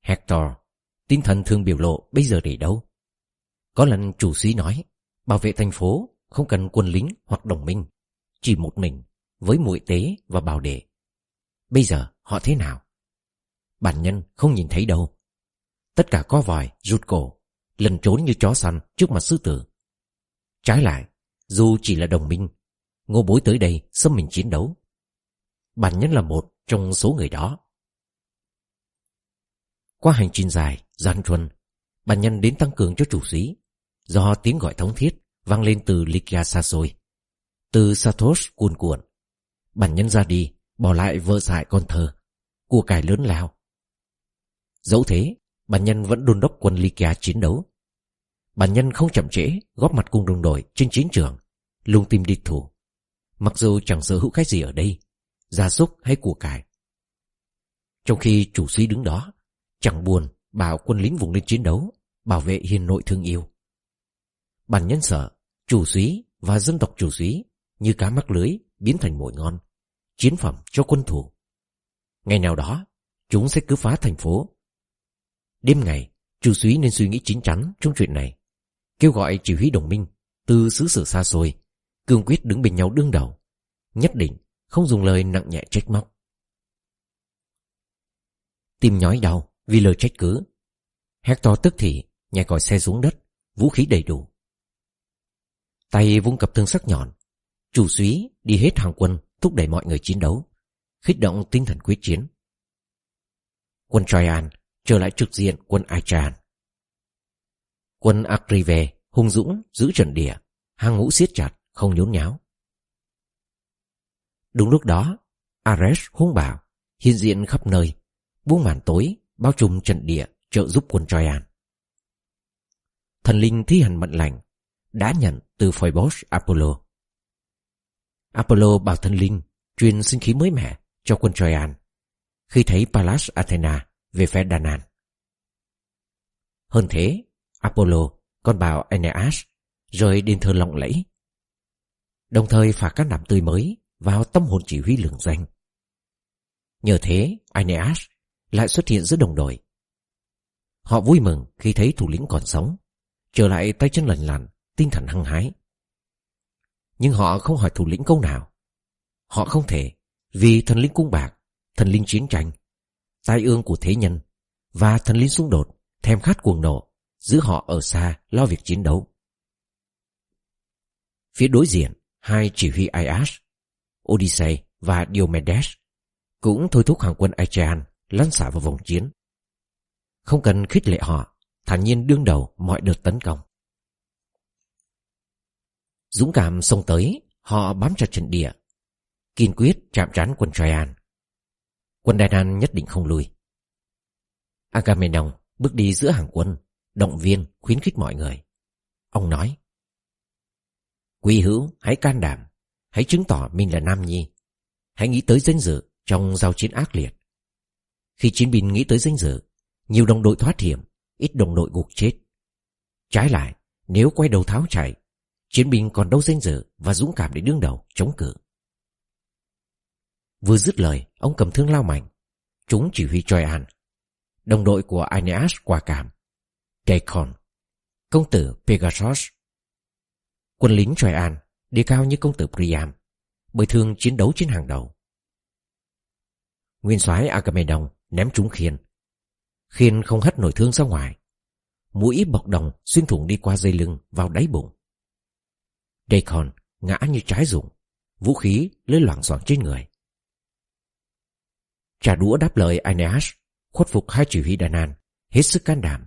Hector, tinh thần thường biểu lộ bây giờ để đâu? Có lần chủ sĩ nói, bảo vệ thành phố không cần quân lính hoặc đồng minh, chỉ một mình, với muội tế và bào đệ. Bây giờ họ thế nào? Bản nhân không nhìn thấy đâu. Tất cả có vòi, rụt cổ, lần trốn như chó săn trước mặt sư tử. Trái lại, dù chỉ là đồng minh, ngô bối tới đây xâm mình chiến đấu. Bản nhân là một trong số người đó. Qua hành trình dài, gian truân, bản nhân đến tăng cường cho chủ sĩ, do tiếng gọi thống thiết vang lên từ Lykia xa xôi. Từ Satos cuồn cuộn, bản nhân ra đi, bỏ lại vợ dại con thơ, của cải lớn lao. Dẫu thế, bản nhân vẫn đôn đốc quân Lykia chiến đấu. Bản nhân không chậm trễ, góp mặt cùng đồng đội trên chiến trường, lùng tìm địch thủ. Mặc dù chẳng sở hữu cái gì ở đây, gia súc hay của cải. Trong khi chủ sĩ đứng đó, chẳng buồn bảo quân lính vùng lên chiến đấu, bảo vệ hiền nội thương yêu. Bản nhân sở chủ suý và dân tộc chủ suý như cá mắc lưới biến thành mồi ngon, chiến phẩm cho quân thủ. Ngày nào đó, chúng sẽ cứ phá thành phố. Đêm ngày, chủ suý nên suy nghĩ chín chắn trong chuyện này. Kêu gọi chỉ huy đồng minh từ xứ sở xa xôi, cương quyết đứng bên nhau đương đầu. Nhất định không dùng lời nặng nhẹ trách móc. Tim nhói đau vì lời trách cứ. Hector tức thì nhảy còi xe xuống đất, vũ khí đầy đủ. Tay vung cặp thương sắc nhọn, chủ suý đi hết hàng quân thúc đẩy mọi người chiến đấu, khích động tinh thần quyết chiến. Quân Troyan trở lại trực diện quân Aichan Quân Akrive hung dũng giữ trận địa, hàng ngũ siết chặt, không nhốn nháo. Đúng lúc đó, Ares hung bạo, hiện diện khắp nơi, buông màn tối, bao trùm trận địa, trợ giúp quân Troyan. Thần linh thi hành mệnh lệnh, đã nhận từ Phoebus Apollo. Apollo bảo thần linh truyền sinh khí mới mẻ cho quân Troyan khi thấy Pallas Athena về phe Danan. Hơn thế, Apollo còn bảo Aeneas rời đền thờ lộng lẫy. Đồng thời phạt các nạm tươi mới vào tâm hồn chỉ huy lường danh. Nhờ thế, Aeneas lại xuất hiện giữa đồng đội. Họ vui mừng khi thấy thủ lĩnh còn sống, trở lại tay chân lành lặn, tinh thần hăng hái. Nhưng họ không hỏi thủ lĩnh câu nào. Họ không thể, vì thần linh cung bạc, thần linh chiến tranh, tai ương của thế nhân và thần linh xung đột, thèm khát cuồng nộ, giữ họ ở xa lo việc chiến đấu. Phía đối diện, hai chỉ huy Aias, Odyssey và Diomedes cũng thôi thúc hàng quân Aegean lăn xả vào vòng chiến. Không cần khích lệ họ, thản nhiên đương đầu mọi đợt tấn công. Dũng cảm xông tới, họ bám chặt trận địa, kiên quyết chạm trán quân Traian. Quân Danan nhất định không lùi. Agamemnon bước đi giữa hàng quân, động viên, khuyến khích mọi người. Ông nói, Quý hữu, hãy can đảm, hãy chứng tỏ mình là nam nhi. Hãy nghĩ tới danh dự trong giao chiến ác liệt. Khi chiến binh nghĩ tới danh dự, nhiều đồng đội thoát hiểm, ít đồng đội gục chết. Trái lại, nếu quay đầu tháo chạy, chiến binh còn đâu danh dự và dũng cảm để đương đầu, chống cự. Vừa dứt lời, ông cầm thương lao mạnh. Chúng chỉ huy Troyan. Đồng đội của Aeneas quả cảm. Deacon, công tử Pegasus. Quân lính Troyan đi cao như công tử Priam, bởi thường chiến đấu trên hàng đầu. Nguyên soái Agamemnon ném trúng khiên. Khiên không hất nổi thương ra ngoài. Mũi bọc đồng xuyên thủng đi qua dây lưng vào đáy bụng. Dacon ngã như trái rụng, vũ khí lơi loảng xoảng trên người. Trả đũa đáp lời Aeneas, khuất phục hai chỉ huy đàn an, hết sức can đảm.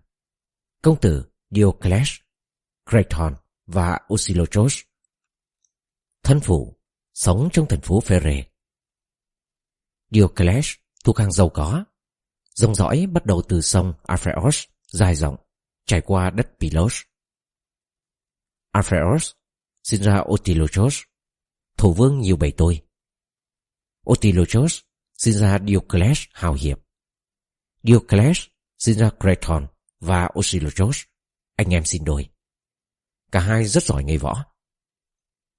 Công tử Diocles, Creton và Osilochos. Thân phụ, sống trong thành phố Ferre. Diocles thuộc hàng giàu có. Dòng dõi bắt đầu từ sông Aphreos dài rộng, trải qua đất Pilos. Aphreos sinh ra Otilochos, thủ vương nhiều bầy tôi. Otilochos sinh ra Diocles hào hiệp. Diocles sinh ra Creton và Osilochos, anh em sinh đôi. Cả hai rất giỏi nghề võ.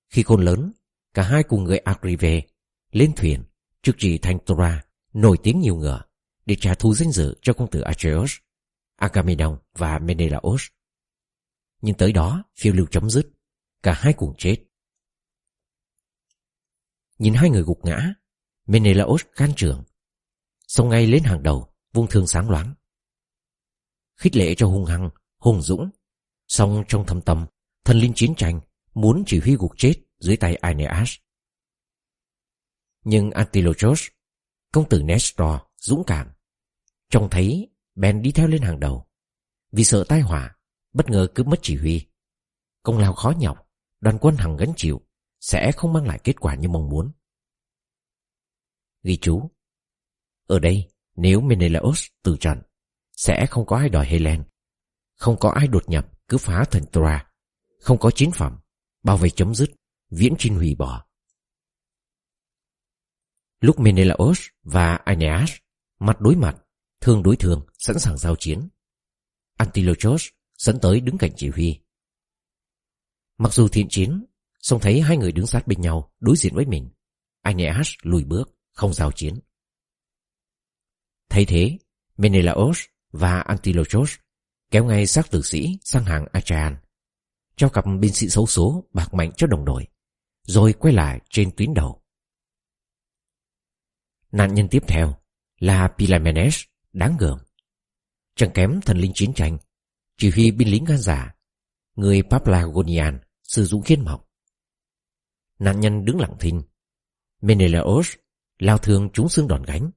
Khi khôn lớn, cả hai cùng người Agrive lên thuyền trước chỉ thành Tora nổi tiếng nhiều ngựa để trả thù danh dự cho công tử Atreus, Agamemnon và Menelaos. Nhưng tới đó phiêu lưu chấm dứt, cả hai cùng chết. Nhìn hai người gục ngã, Menelaos can trường. Xông ngay lên hàng đầu, vung thương sáng loáng. Khích lệ cho hung hăng, hùng dũng. Xong trong thâm tâm, thần linh chiến tranh muốn chỉ huy gục chết dưới tay Aeneas. Nhưng Antilochos, công tử Nestor, dũng cảm. Trông thấy, Ben đi theo lên hàng đầu. Vì sợ tai họa, bất ngờ cướp mất chỉ huy. Công lao khó nhọc, đoàn quân hằng gánh chịu, sẽ không mang lại kết quả như mong muốn. Ghi chú Ở đây nếu Menelaos từ trận Sẽ không có ai đòi Helen Không có ai đột nhập cứ phá thành Troa Không có chiến phẩm Bao vây chấm dứt Viễn trinh hủy bỏ Lúc Menelaos và Aeneas Mặt đối mặt Thương đối thương sẵn sàng giao chiến Antilochos dẫn tới đứng cạnh chỉ huy Mặc dù thiện chiến song thấy hai người đứng sát bên nhau đối diện với mình Aeneas lùi bước không giao chiến. Thay thế, Menelaos và Antilochos kéo ngay xác tử sĩ sang hàng Achaean, cho cặp binh sĩ xấu số bạc mạnh cho đồng đội, rồi quay lại trên tuyến đầu. Nạn nhân tiếp theo là Pilamenes đáng gờm. Chẳng kém thần linh chiến tranh, chỉ huy binh lính gan giả, Người Paplagonian sử dụng khiên mỏng. Nạn nhân đứng lặng thinh. Menelaos lao thương trúng xương đòn gánh.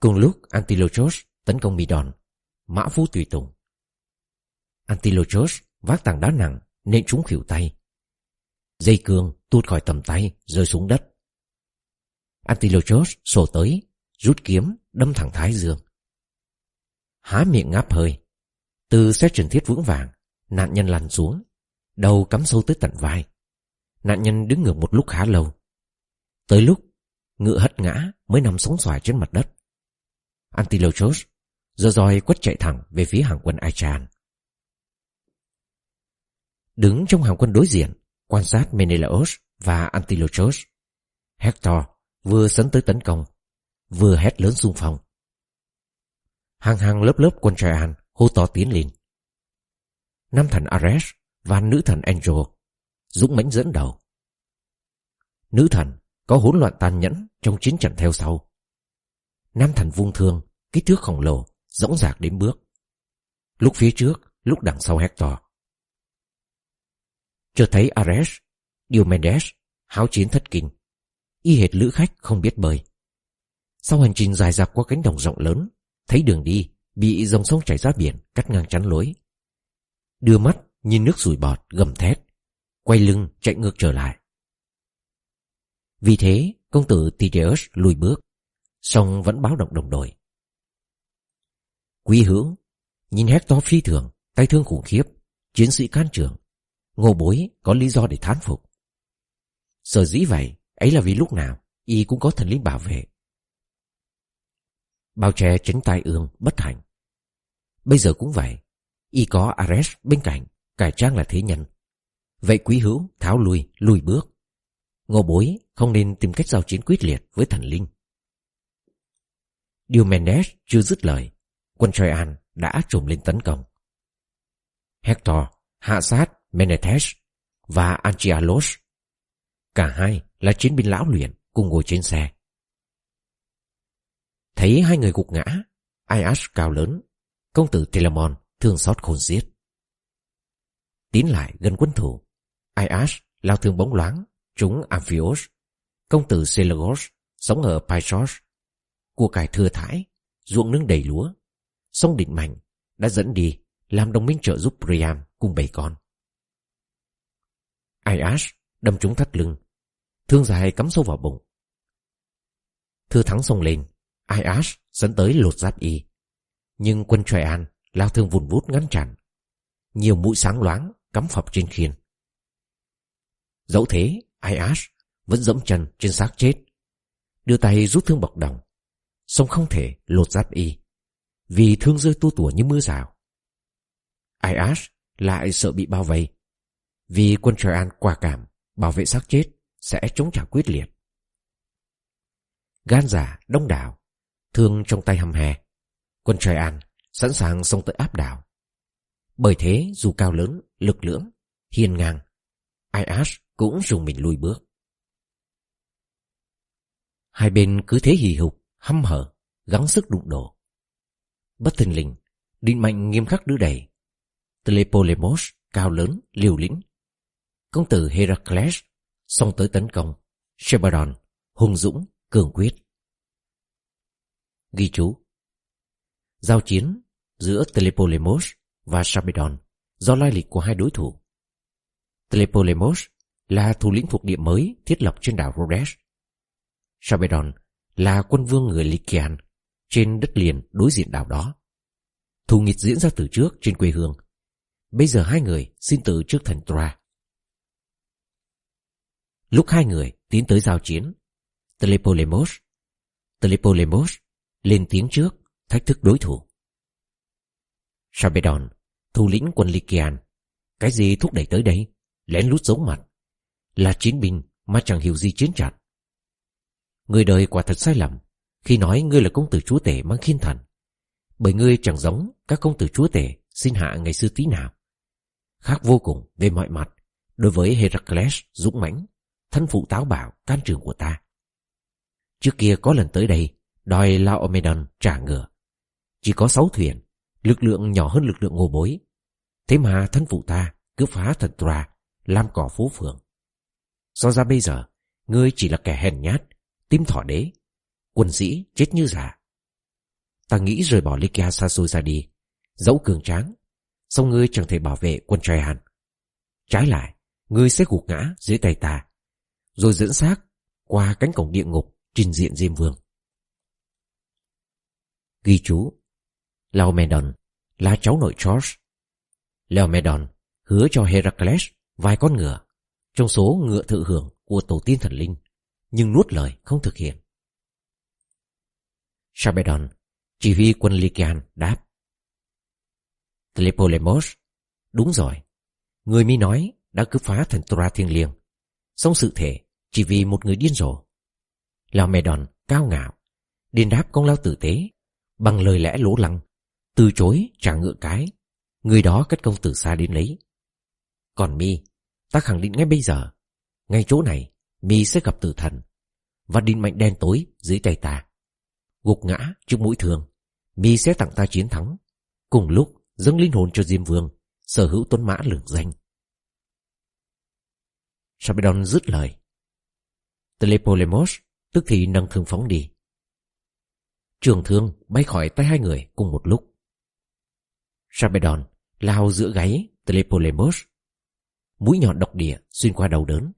Cùng lúc Antilochos tấn công Midon, mã phu tùy tùng. Antilochos vác tảng đá nặng nên trúng khỉu tay. Dây cương tuột khỏi tầm tay rơi xuống đất. Antilochos sổ tới, rút kiếm đâm thẳng thái dương. Há miệng ngáp hơi. Từ xét trần thiết vững vàng, nạn nhân lăn xuống, đầu cắm sâu tới tận vai. Nạn nhân đứng ngược một lúc khá lâu. Tới lúc, ngựa hất ngã mới nằm sóng xoài trên mặt đất. Antilochos giờ roi quất chạy thẳng về phía hàng quân Aichan. Đứng trong hàng quân đối diện, quan sát Menelaos và Antilochos. Hector vừa sấn tới tấn công, vừa hét lớn xung phong. Hàng hàng lớp lớp quân Traian hô to tiến lên. Nam thần Ares và nữ thần Angel dũng mãnh dẫn đầu. Nữ thần có hỗn loạn tàn nhẫn trong chiến trận theo sau. Nam thần vung thương, kích thước khổng lồ, dõng dạc đến bước. Lúc phía trước, lúc đằng sau Hector. Chưa thấy Ares, Diomedes, háo chiến thất kinh. Y hệt lữ khách không biết bơi. Sau hành trình dài dạc qua cánh đồng rộng lớn, thấy đường đi bị dòng sông chảy ra biển cắt ngang chắn lối. Đưa mắt nhìn nước sủi bọt gầm thét, quay lưng chạy ngược trở lại. Vì thế, công tử Tideus lùi bước, song vẫn báo động đồng đội. Quý hữu, nhìn Hector phi thường, tay thương khủng khiếp, chiến sĩ can trường, ngô bối có lý do để thán phục. Sở dĩ vậy, ấy là vì lúc nào, y cũng có thần linh bảo vệ. Bao che tránh tai ương, bất hạnh. Bây giờ cũng vậy, y có Ares bên cạnh, cải trang là thế nhân. Vậy quý hữu tháo lui, lùi bước. Ngô bối không nên tìm cách giao chiến quyết liệt với thần linh. Diomedes chưa dứt lời, quân Troyan đã trùm lên tấn công. Hector hạ sát Menetes và Anchialos. Cả hai là chiến binh lão luyện cùng ngồi trên xe. Thấy hai người gục ngã, Ayash cao lớn, công tử Telamon thương xót khôn xiết. Tiến lại gần quân thủ, Ayash lao thương bóng loáng, trúng Amphios, công tử Selagos sống ở Pysos. Cua cải thừa thải, ruộng nương đầy lúa, sông định mạnh đã dẫn đi làm đồng minh trợ giúp Priam cùng bảy con. Ayash đâm trúng thắt lưng, thương dài cắm sâu vào bụng. Thư thắng xông lên, Aias dẫn tới lột giáp y. Nhưng quân Troyan lao thương vùn vút ngăn chặn. Nhiều mũi sáng loáng cắm phập trên khiên. Dẫu thế, Aias vẫn dẫm chân trên xác chết. Đưa tay rút thương bọc đồng. Xong không thể lột giáp y. Vì thương rơi tu tủa như mưa rào. Aias lại sợ bị bao vây. Vì quân Troyan quả cảm bảo vệ xác chết sẽ chống trả quyết liệt. Gan giả, đông đảo, thương trong tay hầm hè. Quân Troyan sẵn sàng xông tới áp đảo. Bởi thế dù cao lớn, lực lưỡng, hiền ngang, Aias cũng dùng mình lùi bước. Hai bên cứ thế hì hục, hăm hở, gắng sức đụng đổ. Bất thình lình, định mạnh nghiêm khắc đưa đầy. Tlepolemos cao lớn, liều lĩnh. Công tử Heracles xông tới tấn công. Shepardon hùng dũng, cường quyết. Ghi chú Giao chiến giữa Telepolemos và Sarpedon do lai lịch của hai đối thủ. Telepolemos là thủ lĩnh thuộc địa mới thiết lập trên đảo Rhodes. Sarpedon là quân vương người Lycian trên đất liền đối diện đảo đó. Thù nghịch diễn ra từ trước trên quê hương. Bây giờ hai người xin từ trước thành Troa. Lúc hai người tiến tới giao chiến, Telepolemos Telepolemos lên tiếng trước, thách thức đối thủ. Sabedon, thủ lĩnh quân Lykian, cái gì thúc đẩy tới đây? Lén lút giấu mặt. Là chiến binh mà chẳng hiểu gì chiến trận. Người đời quả thật sai lầm khi nói ngươi là công tử chúa tể mang khiên thần. Bởi ngươi chẳng giống các công tử chúa tể xin hạ ngày xưa tí nào. Khác vô cùng về mọi mặt đối với Heracles dũng mãnh, thân phụ táo bạo can trường của ta. Trước kia có lần tới đây đòi Laomedon trả ngựa. Chỉ có sáu thuyền, lực lượng nhỏ hơn lực lượng ngô bối. Thế mà thân phụ ta cứ phá thần Tra, làm cỏ phố phường. So ra bây giờ, ngươi chỉ là kẻ hèn nhát, tim thỏ đế, quân sĩ chết như giả. Ta nghĩ rời bỏ Lykia xa xôi ra đi, dẫu cường tráng, song ngươi chẳng thể bảo vệ quân Traian. Trái lại, ngươi sẽ gục ngã dưới tay ta, rồi dẫn xác qua cánh cổng địa ngục trình diện Diêm Vương. Ghi chú Laomedon là cháu nội George. Laomedon hứa cho Heracles vài con ngựa trong số ngựa thự hưởng của tổ tiên thần linh, nhưng nuốt lời không thực hiện. Sabedon chỉ huy quân Lycian đáp. Tlepolemos, đúng rồi, người mi nói đã cướp phá thần Tora thiêng liêng, song sự thể chỉ vì một người điên rồ. Laomedon cao ngạo, điên đáp công lao tử tế, bằng lời lẽ lỗ lăng, từ chối trả ngựa cái, người đó cất công từ xa đến lấy. Còn mi, ta khẳng định ngay bây giờ, ngay chỗ này, mi sẽ gặp tử thần, và định mạnh đen tối dưới tay ta. Gục ngã trước mũi thương, mi sẽ tặng ta chiến thắng, cùng lúc dâng linh hồn cho Diêm Vương, sở hữu tuấn mã lường danh. Sabedon dứt lời. Telepolemos tức thì nâng thương phóng đi. Trường thương bay khỏi tay hai người cùng một lúc. Rabedon lao giữa gáy Telepolemos. Mũi nhọn độc địa xuyên qua đầu đớn.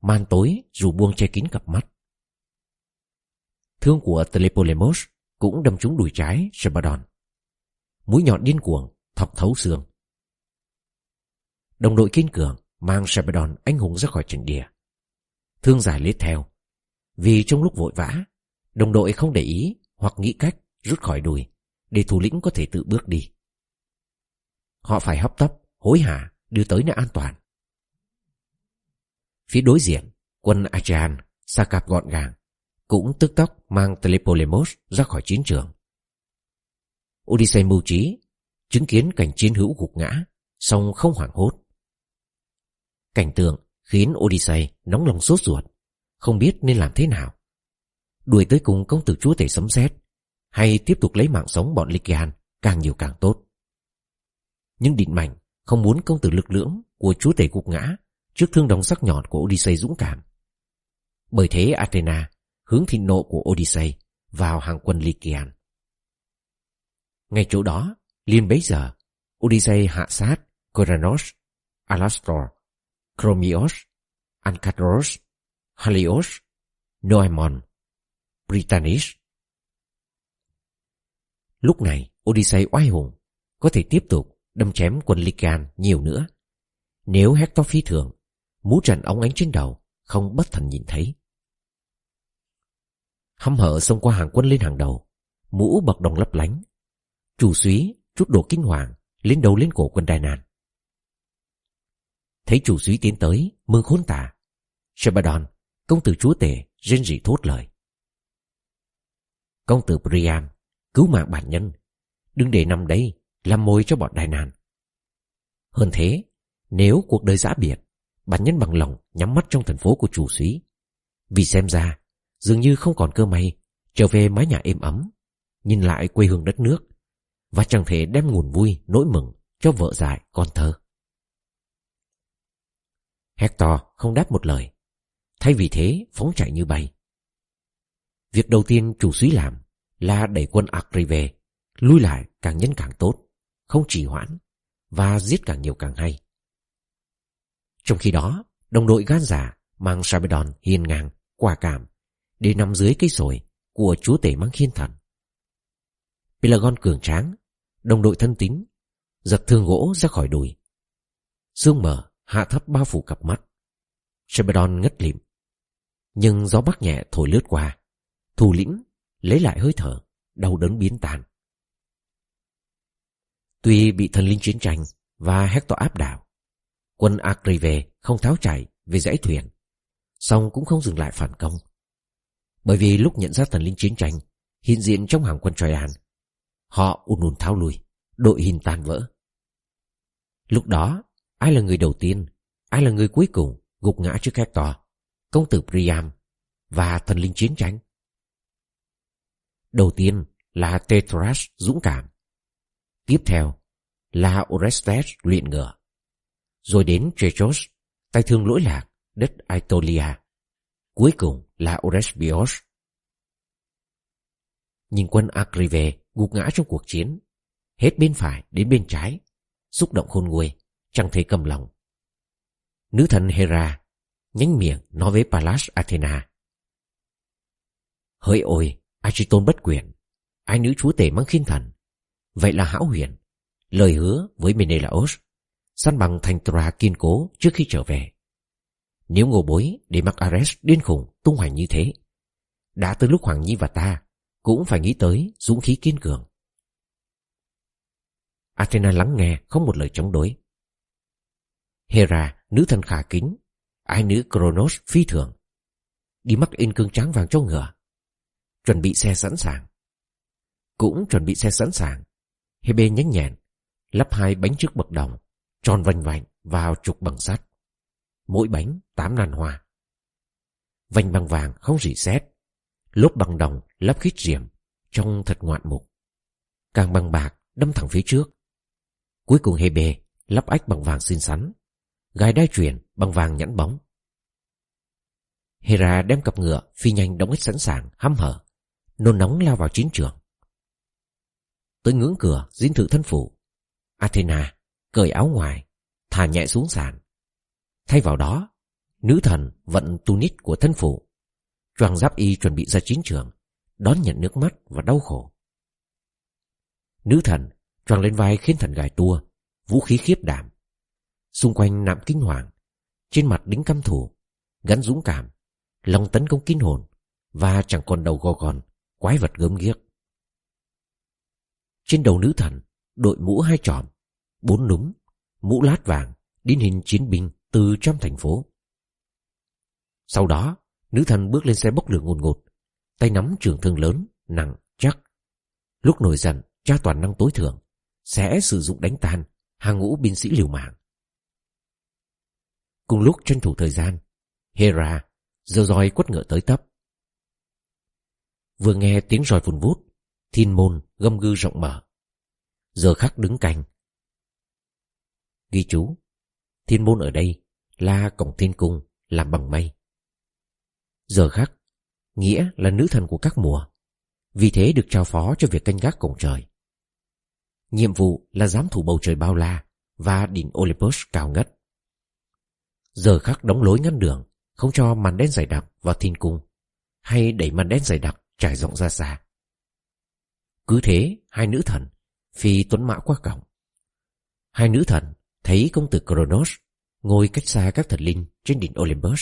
Man tối dù buông che kín cặp mắt. Thương của Telepolemos cũng đâm trúng đùi trái Rabedon. Mũi nhọn điên cuồng thọc thấu xương. Đồng đội kiên cường mang Sabedon anh hùng ra khỏi trận địa. Thương giải lết theo. Vì trong lúc vội vã, đồng đội không để ý hoặc nghĩ cách rút khỏi đùi để thủ lĩnh có thể tự bước đi. Họ phải hấp tấp, hối hả đưa tới nơi an toàn. Phía đối diện, quân Achean, xa cạp gọn gàng, cũng tức tốc mang Telepolemos ra khỏi chiến trường. Odyssey mưu trí, chứng kiến cảnh chiến hữu gục ngã, song không hoảng hốt. Cảnh tượng khiến Odyssey nóng lòng sốt ruột, không biết nên làm thế nào. Đuổi tới cùng công tử chúa tể sấm sét hay tiếp tục lấy mạng sống bọn Lykian càng nhiều càng tốt. Nhưng định mạnh không muốn công tử lực lưỡng của chúa tể gục ngã trước thương đồng sắc nhọn của Odyssey dũng cảm. Bởi thế Athena hướng thịnh nộ của Odyssey vào hàng quân Lykian. Ngay chỗ đó, liền bấy giờ, Odyssey hạ sát Koranos Alastor, Chromios, Ancatros Halios, Noemon, Britannis. Lúc này, Odyssey oai hùng có thể tiếp tục đâm chém quân Lycan nhiều nữa. Nếu Hector phi thường, mũ trần ống ánh trên đầu không bất thần nhìn thấy. Hăm hở xông qua hàng quân lên hàng đầu, mũ bậc đồng lấp lánh. Chủ suý chút đồ kinh hoàng lên đầu lên cổ quân Đài Nàn. Thấy chủ suý tiến tới, mừng khốn tả. Shepardon, công tử chúa tể, rên rỉ thốt lời. Công tử Priam, cứu mạng bản nhân. Đừng để nằm đây, làm mồi cho bọn đại nàn. Hơn thế, nếu cuộc đời giã biệt, bản nhân bằng lòng nhắm mắt trong thành phố của chủ sĩ, Vì xem ra, dường như không còn cơ may trở về mái nhà êm ấm, nhìn lại quê hương đất nước, và chẳng thể đem nguồn vui, nỗi mừng cho vợ dại con thơ. Hector không đáp một lời, thay vì thế phóng chạy như bay. Việc đầu tiên chủ suý làm là đẩy quân Akri về, lui lại càng nhanh càng tốt, không trì hoãn, và giết càng nhiều càng hay. Trong khi đó, đồng đội gan giả mang Sabedon hiên ngang, quả cảm, để nằm dưới cây sồi của chúa tể mang khiên thần. Pelagon cường tráng, đồng đội thân tín, giật thương gỗ ra khỏi đùi. Sương mở, hạ thấp bao phủ cặp mắt. Sabedon ngất lịm. Nhưng gió bắc nhẹ thổi lướt qua. Thủ lĩnh lấy lại hơi thở, đau đớn biến tàn. Tuy bị thần linh chiến tranh và Hector áp đảo, quân Acre không tháo chạy về dãy thuyền, song cũng không dừng lại phản công. Bởi vì lúc nhận ra thần linh chiến tranh hiện diện trong hàng quân Troyan, họ ùn ùn tháo lui, đội hình tan vỡ. Lúc đó, ai là người đầu tiên, ai là người cuối cùng gục ngã trước Hector, công tử Priam và thần linh chiến tranh? Đầu tiên là Tetras dũng cảm. Tiếp theo là Orestes luyện ngựa. Rồi đến Trechos, tay thương lỗi lạc, đất Aetolia. Cuối cùng là Oresbios. Nhìn quân Akrive gục ngã trong cuộc chiến, hết bên phải đến bên trái, xúc động khôn nguôi, chẳng thể cầm lòng. Nữ thần Hera nhánh miệng nói với Pallas Athena. Hỡi ôi, Achiton bất quyền, ai nữ chúa tể mang khiên thần. Vậy là hão huyền, lời hứa với Menelaos, săn bằng thành Tra kiên cố trước khi trở về. Nếu ngô bối để mặc Ares điên khùng tung hoành như thế, đã tới lúc Hoàng Nhi và ta cũng phải nghĩ tới dũng khí kiên cường. Athena lắng nghe không một lời chống đối. Hera, nữ thần khả kính, ai nữ Kronos phi thường. Đi mắc in cương tráng vàng cho ngựa. Chuẩn bị xe sẵn sàng. Cũng chuẩn bị xe sẵn sàng. Hebe nhánh nhẹn, lắp hai bánh trước bậc đồng, tròn vành vành vào trục bằng sắt. Mỗi bánh tám nan hoa. Vành bằng vàng không rỉ sét, lốp bằng đồng lắp khít riềm trông thật ngoạn mục. Càng bằng bạc đâm thẳng phía trước. Cuối cùng Hebe lắp ách bằng vàng xinh xắn, gài đai truyền bằng vàng nhẵn bóng. Hera đem cặp ngựa phi nhanh đóng hết sẵn sàng, hăm hở, nôn nóng lao vào chiến trường. Tới ngưỡng cửa dinh thự thân phủ, Athena cởi áo ngoài, thả nhẹ xuống sàn. Thay vào đó, nữ thần vận tunis của thân phủ, choàng giáp y chuẩn bị ra chiến trường, đón nhận nước mắt và đau khổ. Nữ thần choàng lên vai khiến thần gài tua, vũ khí khiếp đảm. Xung quanh nạm kinh hoàng, trên mặt đính căm thủ, gắn dũng cảm, lòng tấn công kinh hồn và chẳng còn đầu gò gòn, quái vật gớm ghiếc. Trên đầu nữ thần, đội mũ hai tròn, bốn núm, mũ lát vàng, đến hình chiến binh từ trong thành phố. Sau đó, nữ thần bước lên xe bốc lửa ngùn ngụt, tay nắm trường thương lớn, nặng, chắc. Lúc nổi giận, cha toàn năng tối thượng, sẽ sử dụng đánh tan hàng ngũ binh sĩ liều mạng. Cùng lúc tranh thủ thời gian, Hera giờ roi quất ngựa tới tấp. Vừa nghe tiếng roi vùn vút, thiên môn gâm gư rộng mở. Giờ khắc đứng cành Ghi chú, thiên môn ở đây là cổng thiên cung làm bằng mây. Giờ khắc, nghĩa là nữ thần của các mùa, vì thế được trao phó cho việc canh gác cổng trời. Nhiệm vụ là giám thủ bầu trời bao la và đỉnh Olympus cao ngất. Giờ khắc đóng lối ngăn đường, không cho màn đen dày đặc vào thiên cung, hay đẩy màn đen dày đặc trải rộng ra xa. Cứ thế, hai nữ thần, phi tuấn mã qua cổng. Hai nữ thần thấy công tử Kronos ngồi cách xa các thần linh trên đỉnh Olympus.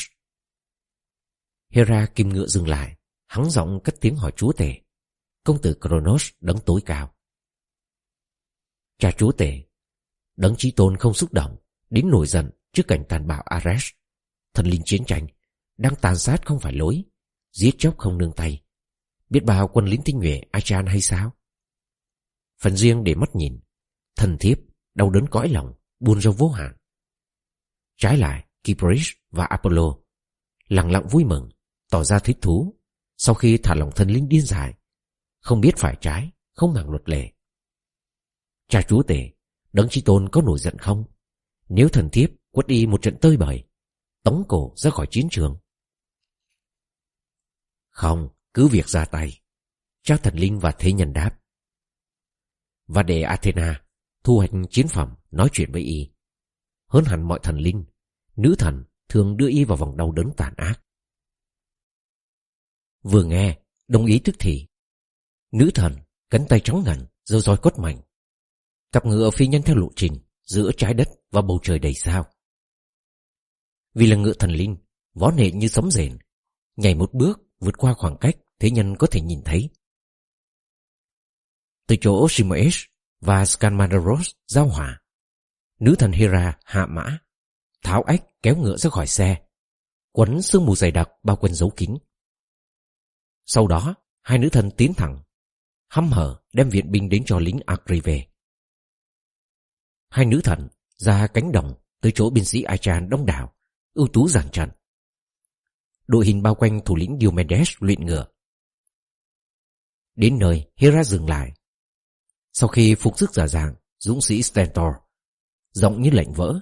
Hera kim ngựa dừng lại, hắng giọng cất tiếng hỏi chúa tể. Công tử Kronos đấng tối cao. Cha chúa tể, đấng chí tôn không xúc động, đến nổi giận trước cảnh tàn bạo Ares. Thần linh chiến tranh, đang tàn sát không phải lối, giết chóc không nương tay. Biết bao quân lính tinh nhuệ Achan hay sao? Phần riêng để mắt nhìn, thần thiếp, đau đớn cõi lòng, buồn rầu vô hạn. Trái lại, Kipris và Apollo lặng lặng vui mừng, tỏ ra thích thú sau khi thả lòng thần linh điên dại, không biết phải trái, không màng luật lệ. Cha chúa tể, đấng chi tôn có nổi giận không? Nếu thần thiếp quất đi một trận tơi bời, tống cổ ra khỏi chiến trường. Không, cứ việc ra tay. Cha thần linh và thế nhân đáp. Và để Athena thu hoạch chiến phẩm nói chuyện với y. Hơn hẳn mọi thần linh, nữ thần thường đưa y vào vòng đau đớn tàn ác. Vừa nghe, đồng ý tức thì. Nữ thần, cánh tay trắng ngần, rơi roi cốt mạnh. Cặp ngựa phi nhân theo lộ trình, giữa trái đất và bầu trời đầy sao. Vì là ngựa thần linh, võ nệ như sấm rền, nhảy một bước vượt qua khoảng cách thế nhân có thể nhìn thấy. Từ chỗ Simoes và Scanmandaros giao hòa, nữ thần Hera hạ mã, tháo ách kéo ngựa ra khỏi xe, quấn sương mù dày đặc bao quanh dấu kín. Sau đó, hai nữ thần tiến thẳng, hăm hở đem viện binh đến cho lính Agri về. Hai nữ thần ra cánh đồng tới chỗ binh sĩ Achan đông đảo, ưu tú giản trận. Đội hình bao quanh thủ lĩnh Diomedes luyện ngựa. Đến nơi, Hera dừng lại. Sau khi phục sức giả dạng, dũng sĩ Stentor, giọng như lệnh vỡ,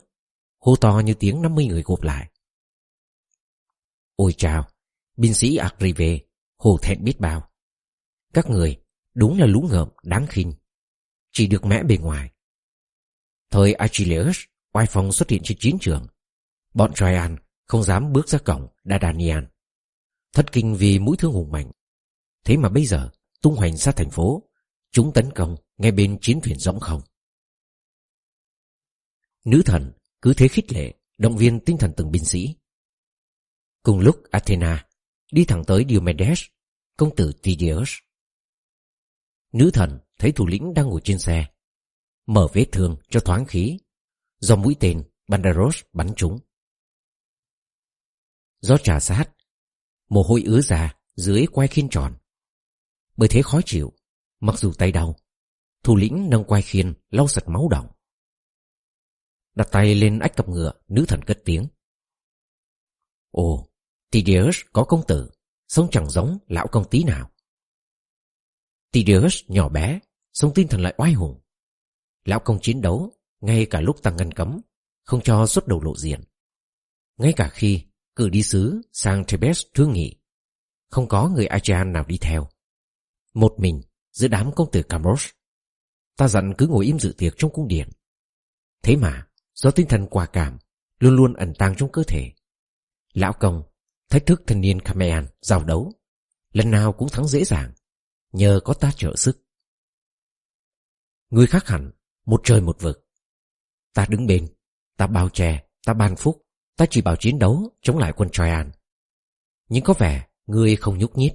hô to như tiếng 50 người gộp lại. Ôi chào, binh sĩ Agrive, hồ thẹn biết bao. Các người đúng là lũ ngợm đáng khinh, chỉ được mẽ bề ngoài. Thời Achilles oai phong xuất hiện trên chiến trường, bọn Traian không dám bước ra cổng Dardanian. Thất kinh vì mũi thương hùng mạnh. Thế mà bây giờ, tung hoành sát thành phố, chúng tấn công ngay bên chiến thuyền rỗng không. Nữ thần cứ thế khích lệ, động viên tinh thần từng binh sĩ. Cùng lúc Athena đi thẳng tới Diomedes, công tử Tydeus. Nữ thần thấy thủ lĩnh đang ngồi trên xe, mở vết thương cho thoáng khí, do mũi tên Bandaros bắn trúng. Do trà sát, mồ hôi ứa ra dưới quai khiên tròn. Bởi thế khó chịu, mặc dù tay đau, thủ lĩnh nâng quai khiên lau sạch máu đỏng Đặt tay lên ách cặp ngựa, nữ thần cất tiếng. Ồ, Tydeus có công tử, sống chẳng giống lão công tí nào. Tydeus nhỏ bé, song tinh thần lại oai hùng. Lão công chiến đấu, ngay cả lúc tăng ngăn cấm, không cho xuất đầu lộ diện. Ngay cả khi cử đi sứ sang Tebes thương nghị, không có người Achaean nào đi theo. Một mình giữa đám công tử Camros, Ta dặn cứ ngồi im dự tiệc trong cung điện. Thế mà, do tinh thần quả cảm, luôn luôn ẩn tàng trong cơ thể. Lão công, thách thức thanh niên Kamean giao đấu, lần nào cũng thắng dễ dàng, nhờ có ta trợ sức. Người khác hẳn, một trời một vực. Ta đứng bên, ta bao che, ta ban phúc, ta chỉ bảo chiến đấu chống lại quân Troyan. Nhưng có vẻ người không nhúc nhích,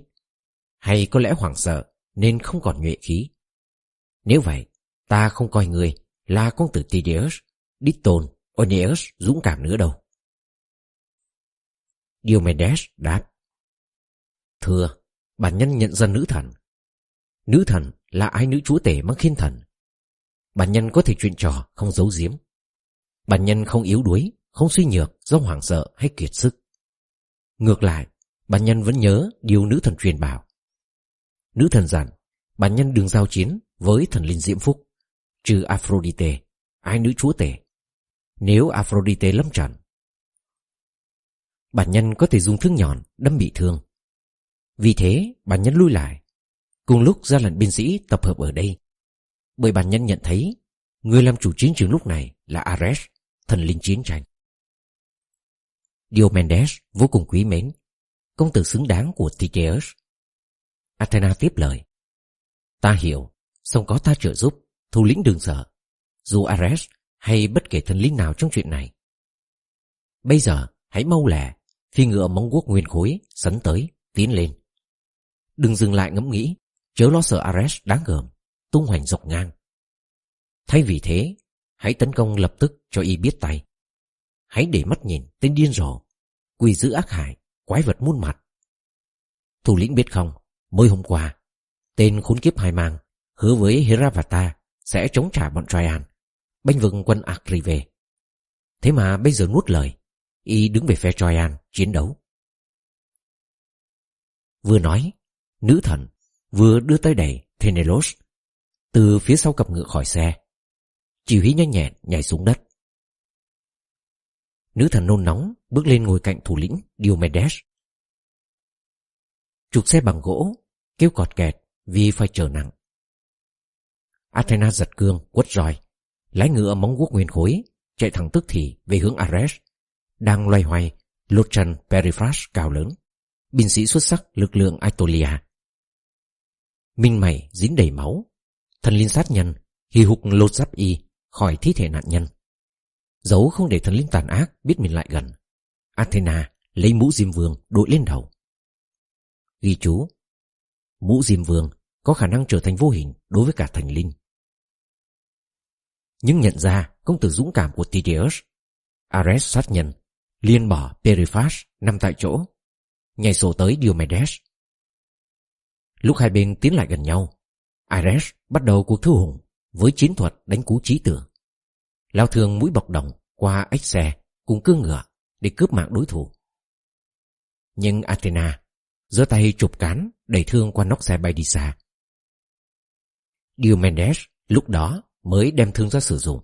hay có lẽ hoảng sợ nên không còn nhuệ khí. Nếu vậy, ta không coi người là công tử Tideus Ditton, Oneus dũng cảm nữa đâu. Diomedes đáp. Thưa, bản nhân nhận ra nữ thần. Nữ thần là ai nữ chúa tể mang khiên thần. Bản nhân có thể chuyện trò, không giấu giếm. Bản nhân không yếu đuối, không suy nhược do hoảng sợ hay kiệt sức. Ngược lại, bản nhân vẫn nhớ điều nữ thần truyền bảo. Nữ thần dặn, bản nhân đừng giao chiến với thần linh diễm phúc, trừ Aphrodite, ai nữ chúa tể. Nếu Aphrodite lâm trận, bản nhân có thể dùng thương nhọn đâm bị thương. Vì thế, bản nhân lui lại. Cùng lúc ra lệnh binh sĩ tập hợp ở đây. Bởi bản nhân nhận thấy, người làm chủ chiến trường lúc này là Ares, thần linh chiến tranh. Diomedes vô cùng quý mến, công tử xứng đáng của Tycheus. Athena tiếp lời. Ta hiểu, song có ta trợ giúp, thủ lĩnh đừng sợ, dù Ares hay bất kể thần linh nào trong chuyện này. Bây giờ, hãy mau lẹ, phi ngựa móng guốc nguyên khối, sấn tới, tiến lên. Đừng dừng lại ngẫm nghĩ, chớ lo sợ Ares đáng gờm, tung hoành dọc ngang. Thay vì thế, hãy tấn công lập tức cho y biết tay. Hãy để mắt nhìn tên điên rồ, quỷ giữ ác hại, quái vật muôn mặt. Thủ lĩnh biết không, mới hôm qua, tên khốn kiếp hai mang hứa với Heravata sẽ chống trả bọn Traian, banh vực quân Akri về Thế mà bây giờ nuốt lời, y đứng về phe Traian chiến đấu. Vừa nói, nữ thần vừa đưa tay đẩy Thenelos từ phía sau cặp ngựa khỏi xe. Chỉ huy nhanh nhẹn nhảy xuống đất. Nữ thần nôn nóng bước lên ngồi cạnh thủ lĩnh Diomedes. Trục xe bằng gỗ, kêu cọt kẹt vì phải chờ nặng. Athena giật cương, quất roi, lái ngựa móng guốc nguyên khối, chạy thẳng tức thì về hướng Ares, đang loay hoay, lột trần Periphas cao lớn, binh sĩ xuất sắc lực lượng Aetolia. Minh mày dính đầy máu, thần linh sát nhân, hì hục lột giáp y khỏi thi thể nạn nhân. Giấu không để thần linh tàn ác biết mình lại gần. Athena lấy mũ diêm vương đội lên đầu. Ghi chú Mũ diêm vương có khả năng trở thành vô hình đối với cả thành linh. Nhưng nhận ra công tử dũng cảm của Tydeus, Ares sát nhân, liền bỏ Periphas nằm tại chỗ, nhảy sổ tới Diomedes. Lúc hai bên tiến lại gần nhau, Ares bắt đầu cuộc thư hùng với chiến thuật đánh cú trí tưởng. Lao thường mũi bọc đồng qua ếch xe cùng cương ngựa để cướp mạng đối thủ. Nhưng Athena giơ tay chụp cán đẩy thương qua nóc xe bay đi xa. Diomedes lúc đó mới đem thương ra sử dụng.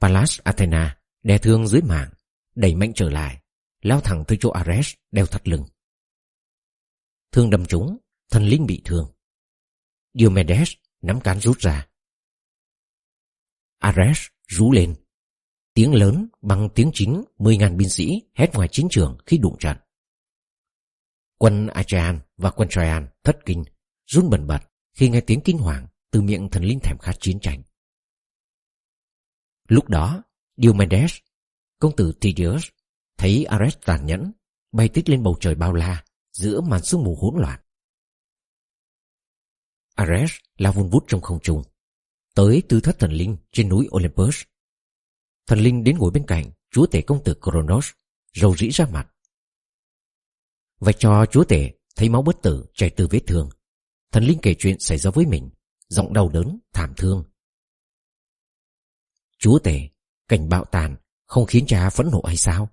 Pallas Athena đè thương dưới mạng, đẩy mạnh trở lại, lao thẳng tới chỗ Ares đeo thắt lưng. Thương đâm trúng, thần linh bị thương. Diomedes nắm cán rút ra. Ares rú lên. Tiếng lớn bằng tiếng chính 10.000 binh sĩ hét ngoài chiến trường khi đụng trận. Quân Achaean và quân Traian thất kinh, run bần bật khi nghe tiếng kinh hoàng từ miệng thần linh thèm khát chiến tranh. Lúc đó, Diomedes, công tử Tydeus, thấy Ares tàn nhẫn, bay tít lên bầu trời bao la, giữa màn sương mù hỗn loạn. Ares lao vun vút trong không trung, tới tư thất thần linh trên núi Olympus. Thần linh đến ngồi bên cạnh chúa tể công tử Kronos, rầu rĩ ra mặt. Vạch cho chúa tể thấy máu bất tử chảy từ vết thương. Thần linh kể chuyện xảy ra với mình, giọng đau đớn, thảm thương. Chúa tể, cảnh bạo tàn không khiến cha phẫn nộ hay sao?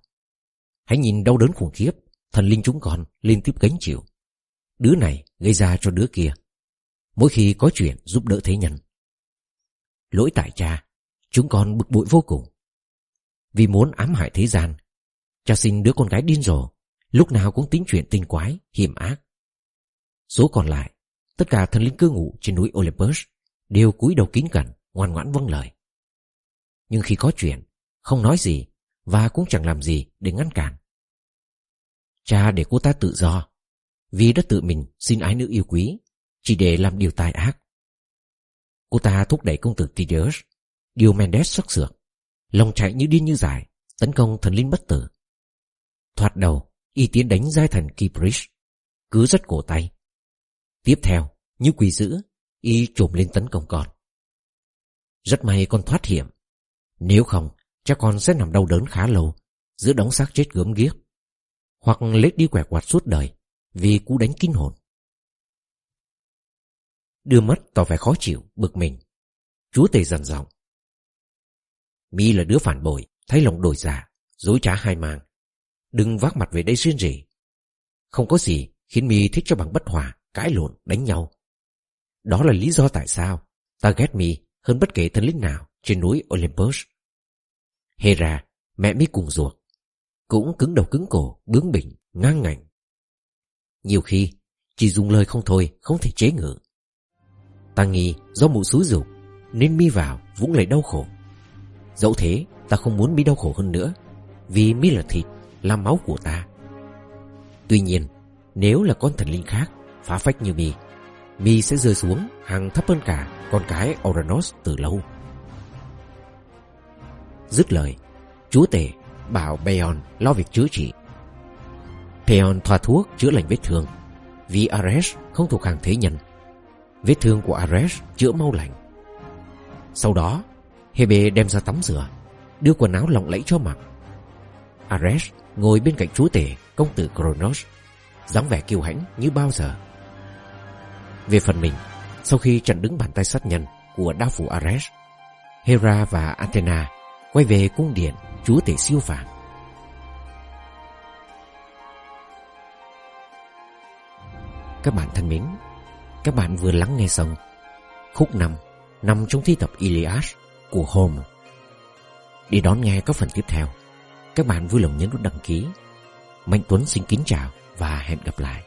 Hãy nhìn đau đớn khủng khiếp, thần linh chúng con liên tiếp gánh chịu. Đứa này gây ra cho đứa kia. Mỗi khi có chuyện giúp đỡ thế nhân. Lỗi tại cha, chúng con bực bội vô cùng. Vì muốn ám hại thế gian, cha sinh đứa con gái điên rồ, lúc nào cũng tính chuyện tinh quái, hiểm ác. Số còn lại, tất cả thần linh cư ngụ trên núi Olympus đều cúi đầu kính cẩn, ngoan ngoãn vâng lời. Nhưng khi có chuyện, không nói gì và cũng chẳng làm gì để ngăn cản. Cha để cô ta tự do, vì đã tự mình xin ái nữ yêu quý, chỉ để làm điều tai ác. Cô ta thúc đẩy công tử Tydeus, điều Mendes sắc sược, lòng chạy như điên như giải, tấn công thần linh bất tử. Thoạt đầu, y tiến đánh giai thần Kibrish cứ rất cổ tay. Tiếp theo, như quỷ dữ, y trồm lên tấn công con. Rất may con thoát hiểm. Nếu không, chắc con sẽ nằm đau đớn khá lâu, giữa đống xác chết gớm ghiếc. Hoặc lết đi quẹt quạt suốt đời, vì cú đánh kinh hồn. Đưa mắt tỏ vẻ khó chịu, bực mình. Chúa tể dần giọng. Mi là đứa phản bội, thấy lòng đổi giả, dối trá hai mang. Đừng vác mặt về đây xuyên rỉ. Không có gì khiến Mi thích cho bằng bất hòa, cãi lộn, đánh nhau. Đó là lý do tại sao ta ghét Mi hơn bất kể thần linh nào trên núi Olympus. Hera, mẹ Mi cùng ruột, cũng cứng đầu cứng cổ, bướng bỉnh, ngang ngạnh. Nhiều khi, chỉ dùng lời không thôi, không thể chế ngự. Ta nghi do mụ xúi dục, Nên mi vào Vũng lại đau khổ. Dẫu thế, ta không muốn mi đau khổ hơn nữa, Vì mi là thịt, Là máu của ta. Tuy nhiên, Nếu là con thần linh khác, Phá phách như mi Mi sẽ rơi xuống hàng thấp hơn cả Con cái Oranos từ lâu. Dứt lời, Chúa tể bảo Beon lo việc chữa trị. Peon thoa thuốc chữa lành vết thương, Vì Ares không thuộc hàng thế nhân. Vết thương của Ares chữa mau lành. Sau đó, Hebe đem ra tắm rửa, Đưa quần áo lộng lẫy cho mặc. Ares ngồi bên cạnh chúa tể, Công tử Kronos dáng vẻ kiêu hãnh như bao giờ. Về phần mình, Sau khi chặn đứng bàn tay sát nhân Của đao phủ Ares, Hera và Athena Quay về cung điện chúa tể siêu phàm. Các bạn thân mến các bạn vừa lắng nghe xong khúc 5 nằm trong thi tập Iliad của Homer Để đón nghe các phần tiếp theo, các bạn vui lòng nhấn nút đăng ký. Mạnh Tuấn xin kính chào và hẹn gặp lại.